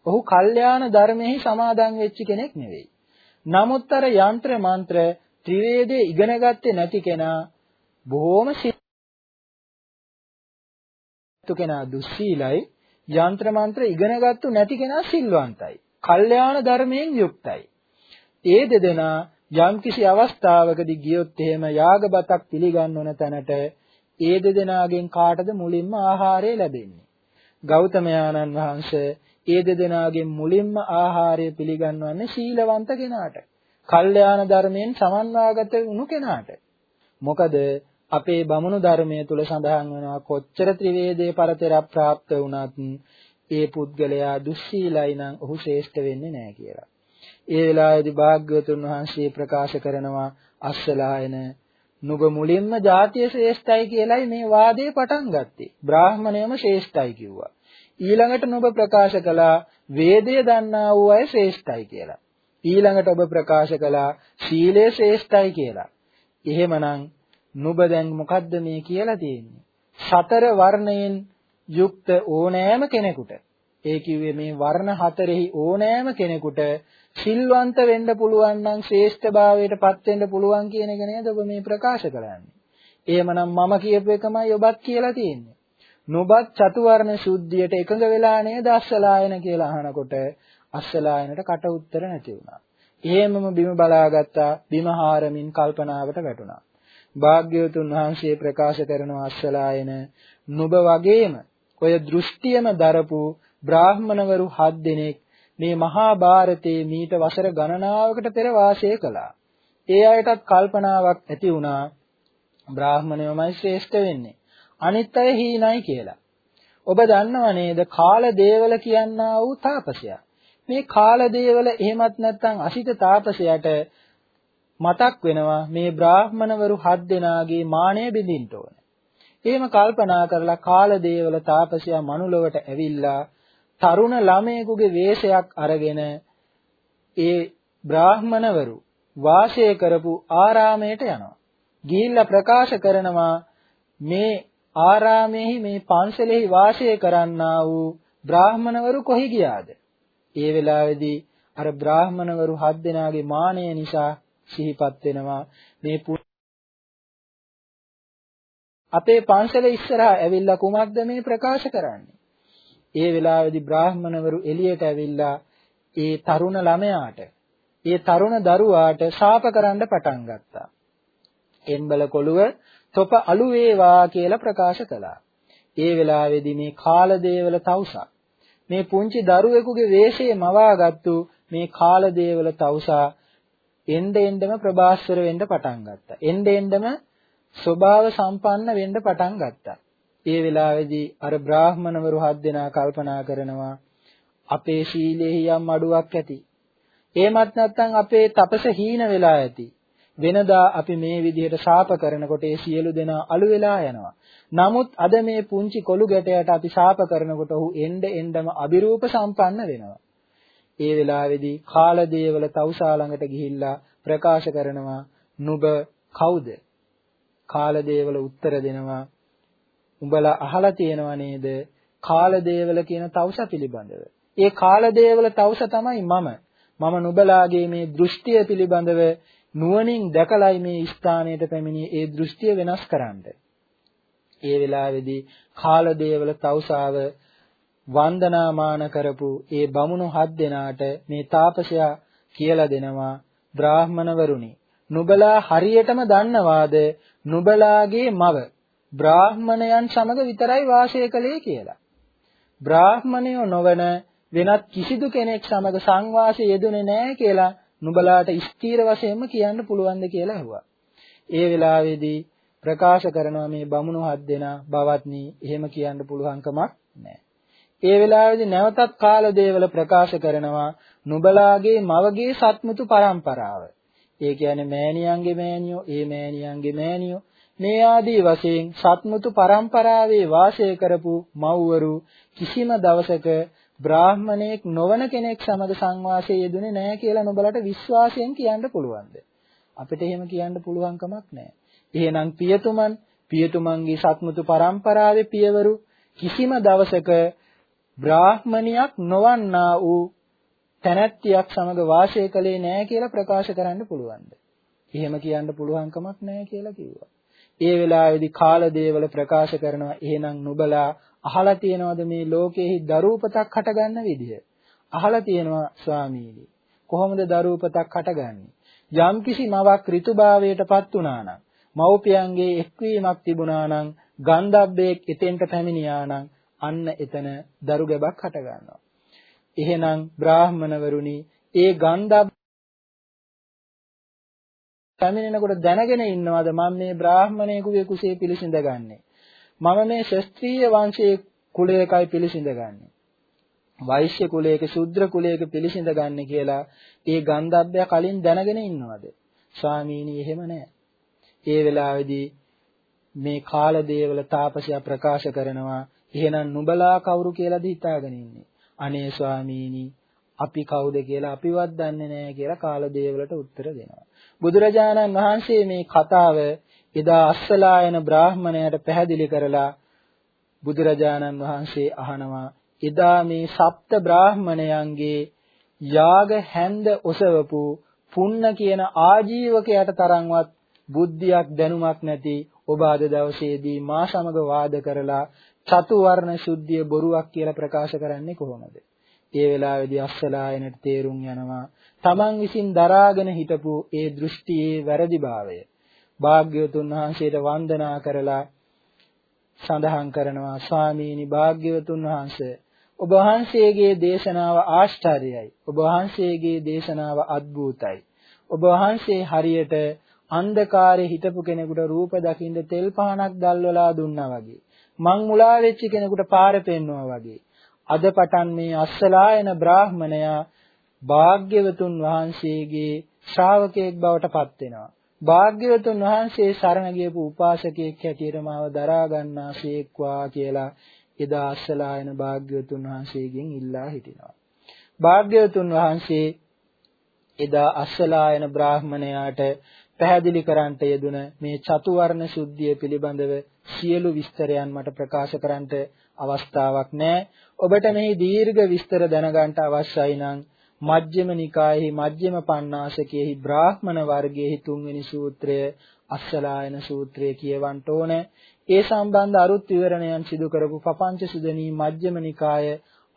ඔහු කල්යාණ ධර්මෙහි සමාදන් වෙච්ච කෙනෙක් නෙවෙයි. නමුත් අර යంత్ర මන්ත්‍ර ත්‍රිවේදේ ඉගෙන ගත්තේ නැති කෙනා බොහොම සිල්තු කෙනා දුස්සීලයි යంత్ర මන්ත්‍ර ඉගෙන ගත්තු නැති කෙනා සිල්වන්තයි. කල්යාණ ධර්මයෙන් යුක්තයි. ඒ දෙදෙනා යම්කිසි අවස්ථාවකදී ගියොත් එහෙම යාගබතක් පිළිගන්න ඕන තැනට ඒ දෙදෙනාගෙන් කාටද මුලින්ම ආහාරය ලැබෙන්නේ? ගෞතමයාණන් වහන්සේ ඒ දෙදෙනාගෙන් මුලින්ම ආහාරය පිළිගන්වන්නේ ශීලවන්ත කෙනාට. කල්යාණ ධර්මයෙන් සමන්වාගත වුණු කෙනාට. මොකද අපේ බමුණු ධර්මයේ තුල සඳහන් වෙනවා කොච්චර ත්‍රිවේදේ පරතර ප්‍රාප්ත වුණත් ඒ පුද්ගලයා දුස්සීලයි නම් ඔහු ශ්‍රේෂ්ඨ වෙන්නේ නැහැ කියලා. ඒ වෙලාවේදී භාග්‍යවතුන් වහන්සේ ප්‍රකාශ කරනවා අස්සලායන නුඹ මුලින්ම ಜಾතිය ශ්‍රේෂ්ඨයි කියලයි මේ වාදේ පටන් ගත්තේ. බ්‍රාහමණයම ශ්‍රේෂ්ඨයි කිව්වා. ඊළඟට නුඹ ප්‍රකාශ කළා වේදය දන්නා වූ අය ශ්‍රේෂ්ඨයි කියලා. ඊළඟට ඔබ ප්‍රකාශ කළා සීලය ශ්‍රේෂ්ඨයි කියලා. එහෙමනම් නුඹ දැන් මොකද්ද මේ කියලා තියෙන්නේ? සතර වර්ණයෙන් යුක්ත ඕනෑම කෙනෙකුට ඒ කිව්වේ මේ වර්ණ හතරෙහි ඕනෑම කෙනෙකුට සිල්වන්ත වෙන්න පුළුවන් නම් ශ්‍රේෂ්ඨභාවයට පත් වෙන්න පුළුවන් කියන එක නේද ඔබ මේ ප්‍රකාශ කරන්නේ. එහෙමනම් මම කියපු එකමයි ඔබත් කියලා තියෙන්නේ. නොබත් චතුවර්ණ සුද්ධියට එකඟ වෙලා නේද අස්සලායන කියලා අහනකොට අස්සලායනට කට උත්තර නැති වුණා. එහෙමම බිම බලාගත්තා බිම හාරමින් කල්පනාවට වැටුණා. භාග්‍යවතුන් වහන්සේ ප්‍රකාශ කරන අස්සලායන නුඹ වගේම ඔය දෘෂ්ටියම දරපු බ්‍රාහ්මණවරු හත් දෙනෙක් මේ මහා භාරතයේ මීට වසර ගණනාවකට පෙර වාසය කළා. ඒ අයටත් කල්පනාවක් ඇති වුණා බ්‍රාහ්මණයමයි ශ්‍රේෂ්ඨ වෙන්නේ. අනිත් අය හීනයි කියලා. ඔබ දන්නව නේද කාලදේවල කියනා වූ තාපසයා. මේ කාලදේවල එහෙමත් නැත්නම් අසිත තාපසයාට මතක් වෙනවා මේ බ්‍රාහ්මණවරු හත් දෙනාගේ මාණය බිඳින්න ඕන. එහෙම කල්පනා කරලා කාලදේවල තාපසයා මනුලොවට ඇවිල්ලා තරුණ ළමයෙකුගේ වේශයක් අරගෙන ඒ බ්‍රාහ්මණවරු වාසය කරපු ආරාමයට යනවා. ගිහිල්ලා ප්‍රකාශ කරනවා මේ ආරාමෙහි මේ පන්සලෙහි වාසය කරන්නා වූ බ්‍රාහ්මණවරු කොහි ගියාද? ඒ වෙලාවේදී අර බ්‍රාහ්මණවරු හත් දෙනාගේ මානය නිසා සිහිපත් වෙනවා මේ අපේ පන්සලේ ඉස්සරහා ඇවිල්ලා කුමක්ද මේ ප්‍රකාශ කරන්නේ? ඒ වෙලාවේදී බ්‍රාහ්මණවරු එළියට ඇවිල්ලා ඒ තරුණ ළමයාට ඒ තරුණ දරුවාට ශාප කරන්න පටන් ගත්තා. එම්බල කොළුව තොප අලු වේවා කියලා ප්‍රකාශ කළා. ඒ වෙලාවේදී මේ කාලදේවල තවුසා මේ පුංචි දරුවෙකුගේ වේශයේ මවාගත්තු මේ කාලදේවල තවුසා එnde එndම ප්‍රභාස්වර වෙන්න පටන් ගත්තා. එnde එndම ස්වභාව සම්පන්න වෙන්න පටන් ගත්තා. ඒ වෙලාවේදී අර බ්‍රාහමණවරු හත් දෙනා කල්පනා කරනවා අපේ ශීලයේ යම් අඩුවක් ඇති. එහෙමත් නැත්නම් අපේ තපස හීන වෙලා ඇති. වෙනදා අපි මේ විදිහට ශාප කරනකොට ඒ සියලු දෙනා අලු වෙලා යනවා. නමුත් අද මේ පුංචි කොළු ගැටයට අපි ශාප කරනකොට ඔහු එන්න එන්නම අබිරූප සම්පන්න වෙනවා. ඒ වෙලාවේදී කාලදේවල තවුසා ළඟට ගිහිල්ලා ප්‍රකාශ කරනවා නුඹ කවුද? කාලදේවල උත්තර දෙනවා උඹලා අහලා තියෙනව නේද? කාලදේවල කියන තවුස පිළිබඳව. ඒ කාලදේවල තවුස තමයි මම. මම නුඹලාගේ මේ දෘෂ්ටිය පිළිබඳව නුවණින් දැකලයි මේ ස්ථානයට පැමිණියේ ඒ දෘෂ්ටිය වෙනස් කරන්න. ඒ වෙලාවේදී කාලදේවල තවුසාව වන්දනාමාන කරපු ඒ බමුණු හත් දෙනාට මේ තාපසයා කියලා දෙනවා බ්‍රාහ්මණවරුනි නුඹලා හරියටම දන්නවාද නුඹලාගේ මව බ්‍රාහ්මණයන් සමග විතරයි වාසය කළේ කියලා. බ්‍රාහ්මණයෝ නොවන වෙනත් කිසිදු කෙනෙක් සමග සංවාසය යෙදුනේ නැහැ කියලා නුඹලාට ස්ථීර වශයෙන්ම කියන්න පුළුවන්ද කියලා ඇහුවා. ඒ වෙලාවේදී ප්‍රකාශ කරනවා මේ බමුණු හත් දෙනා බවත්නි එහෙම කියන්න පුළුවන්කමක් නැහැ. ඒ වෙලාවේදී නැවතත් කාල දේවල ප්‍රකාශ කරනවා නුඹලාගේ මවගේ සත්මුතු පරම්පරාව. ඒ කියන්නේ මෑණියන්ගේ මෑණියෝ, ඒ මෑණියන්ගේ මෑණියෝ මේ ආදී වශයෙන් සත්මුතු පරම්පරාවේ වාසය කරපු මව්වරු කිසිම දවසක බ්‍රාහමණයෙක් නොවන කෙනෙක් සමග සංවාසයේ යෙදුනේ නැහැ කියලා නුඹලට විශ්වාසයෙන් කියන්න පුළුවන්ද? අපිට එහෙම කියන්න පුළුවන් කමක් නැහැ. එහෙනම් පියතුමන් පියතුමන්ගේ සත්මුතු පරම්පරාවේ පියවරු කිසිම දවසක බ්‍රාහ්මණියක් නොවන්නා වූ තැනැත්තියක් සමග වාසය කළේ නැහැ කියලා ප්‍රකාශ කරන්න පුළුවන්ද? එහෙම කියන්න පුළුවන් කමක් නැහැ කියලා කිව්වා. ඒ වෙලාවේදී කාලදේවල ප්‍රකාශ කරනවා එහෙනම් නුඹලා අහලා තියෙනවද මේ ලෝකෙහි දරූපතක් හටගන්න විදිය? අහලා තියෙනවා ස්වාමීනි. කොහොමද දරූපතක් හටගන්නේ? යම්කිසි මවක් ඍතුභාවයටපත් වුණා නම් මව්පියන්ගේ එක්වීමක් තිබුණා නම් ගන්ධබ්බෙක් එතෙන්ට පැමිණියා නම් අන්න එතන දරු ගැබක් හට ගන්නවා. එහෙනම් බ්‍රාහ්මණවරුනි ඒ ගන්ධබ්බ පැමිණෙනකොට දැනගෙන ඉන්නවද මම මේ බ්‍රාහ්මණයෙකුගේ කුසේ පිළිසිඳගන්නේ. මම මේ ශස්ත්‍රීය වංශයේ කුලයකයි පිළිසිඳගන්නේ. වෛශ්‍ය කුලයක ශුද්‍ර කුලයක පිළිසිඳගන්නේ කියලා ඒ ගන්ධබ්බය කලින් දැනගෙන ඉන්නවද? ස්වාමීනි එහෙම නැහැ. ඒ වෙලාවේදී මේ කාලදේවල තාපසයා ප්‍රකාශ කරනවා එහෙනම් නුඹලා කවුරු කියලාද හිතාගෙන ඉන්නේ? අනේ ස්වාමීනි අපි කවුද කියලා අපිවත් දන්නේ නැහැ කියලා කාලදේවලට උත්තර දෙනවා. බුදුරජාණන් වහන්සේ මේ කතාව එදා අස්සලායන බ්‍රාහ්මණයට පැහැදිලි කරලා බුදුරජාණන් වහන්සේ අහනවා එදා මේ සප්ත බ්‍රාහ්මණයන්ගේ යාග හැන්ද ඔසවපු පුන්න කියන ආජීවකයට තරම්වත් බුද්ධියක් දැනුමක් නැති ඔබ අද දවසේදී මා සමග වාද කරලා චතු වර්ණ ශුද්ධිය බොරුවක් කියලා ප්‍රකාශ කරන්නේ කොහොමද? ඒ වෙලාවේදී අස්සලායනට තේරුම් යනවා තමන් විසින් දරාගෙන හිටපු ඒ දෘෂ්ටියේ වැරදිභාවය. භාග්‍යවතුන් වහන්සේට වන්දනා කරලා සඳහන් කරනවා ස්වාමීනි භාග්‍යවතුන් වහන්සේ ඔබ වහන්සේගේ දේශනාව ආශ්චර්යයි. ඔබ වහන්සේගේ දේශනාව අద్భుතයි. ඔබ වහන්සේ හරියට අන්ධකාරයේ හිටපු කෙනෙකුට රූප දකින්න තෙල් පහනක් දැල්වලා දුන්නා වගේ. මං මුලා වෙච්ච කෙනෙකුට පාර පෙන්වුවා වගේ. අද පටන් මේ අස්සලායන බ්‍රාහ්මණයා භාග්‍යවතුන් වහන්සේගේ ශ්‍රාවකයෙක් බවට පත් වෙනවා. භාග්‍යවතුන් වහන්සේ සරණ ගියපු උපාසකයෙක් හැටියට මාව දරා ගන්නාසේක්වා කියලා එදා අස්සලායන භාග්‍යවතුන් වහන්සේගෙන් ඉල්ලා හිටිනවා. භාග්‍යවතුන් වහන්සේ එදා අස්සලායන බ්‍රාහ්මණයාට පැහැදිලි කරන්නට යෙදුන මේ චතුවර්ණ සුද්ධිය පිළිබඳව සියලු විස්තරයන් මට ප්‍රකාශ කරන්නට අවස්ථාවක් නැහැ. ඔබට මෙහි දීර්ඝ විස්තර දැනගන්න අවශ්‍යයි නම් මජ්ක්‍ධිම නිකායෙහි මජ්ක්‍ධිම පඤ්ඤාසකයේහි බ්‍රාහ්මණ වර්ගයේහි තුන්වෙනි සූත්‍රය අස්සලායන සූත්‍රය කියවන්න ඕන. ඒ සම්බන්ධ අරුත් විවරණයන් සිදු කරපු පපංච සුදනී මජ්ක්‍ධිම නිකාය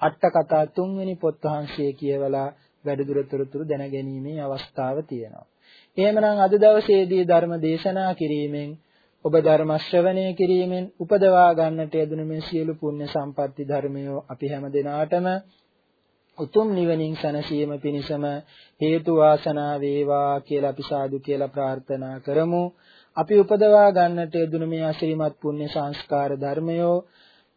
අට කතා තුන්වෙනි පොත් වහන්සේ කියවලා වැඩිදුර තොරතුරු දැනගැනීමේ අවස්ථාව තියෙනවා. එහෙමනම් අද දවසේදී ධර්ම දේශනා කිරීමෙන් ඔබ ධර්ම ශ්‍රවණය කිරීමෙන් උපදවා ගන්නට යෙදුණු මේ සියලු පුණ්‍ය සම්පatti ධර්මයෝ අපි හැම දිනාටම උතුම් නිවනින් සැනසීම පිණිසම හේතු වාසනා වේවා කියලා අපි සාදු කියලා ප්‍රාර්ථනා කරමු. අපි උපදවා ගන්නට යෙදුණු මේ අසිරිමත් පුණ්‍ය සංස්කාර ධර්මයෝ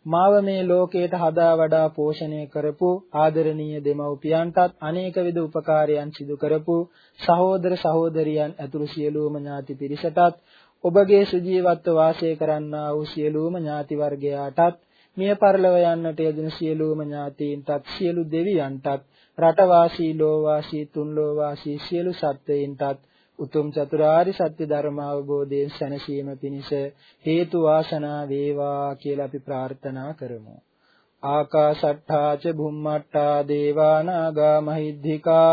මාව මේ ලෝකයට හදා වඩා පෝෂණය කරපු ආදරණීය දෙමව්පියන්ටත් අනේක විද උපකාරයන් සිදු කරපු සහෝදර සහෝදරියන් ඇතුළු සියලුම ඥාති පිරිසටත් ඔබගේ සුජීවත්ව වාසය කරන්නා වූ සියලුම ඥාති වර්ගයාටත් මිය පරලව යන්නට යෙදෙන සියලුම ඥාතීන්ටත් සියලු දෙවියන්ටත් රටවාසී ලෝවාසී තුන්ලෝවාසී සියලු සත්වයින්ටත් උතුම් චතුරාර්ය සත්‍ය ධර්ම අවබෝධයෙන් සැනසීම පිණිස හේතු වාසනා වේවා කියලා අපි ප්‍රාර්ථනා කරමු. ආකාශට්ඨා ච භුම්මට්ඨා දේවා නාග මහිද්దికා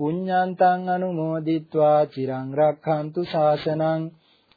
පුඤ්ඤන්තං අනුමෝදිත්වා චිරං රක්ඛන්තු ශාසනං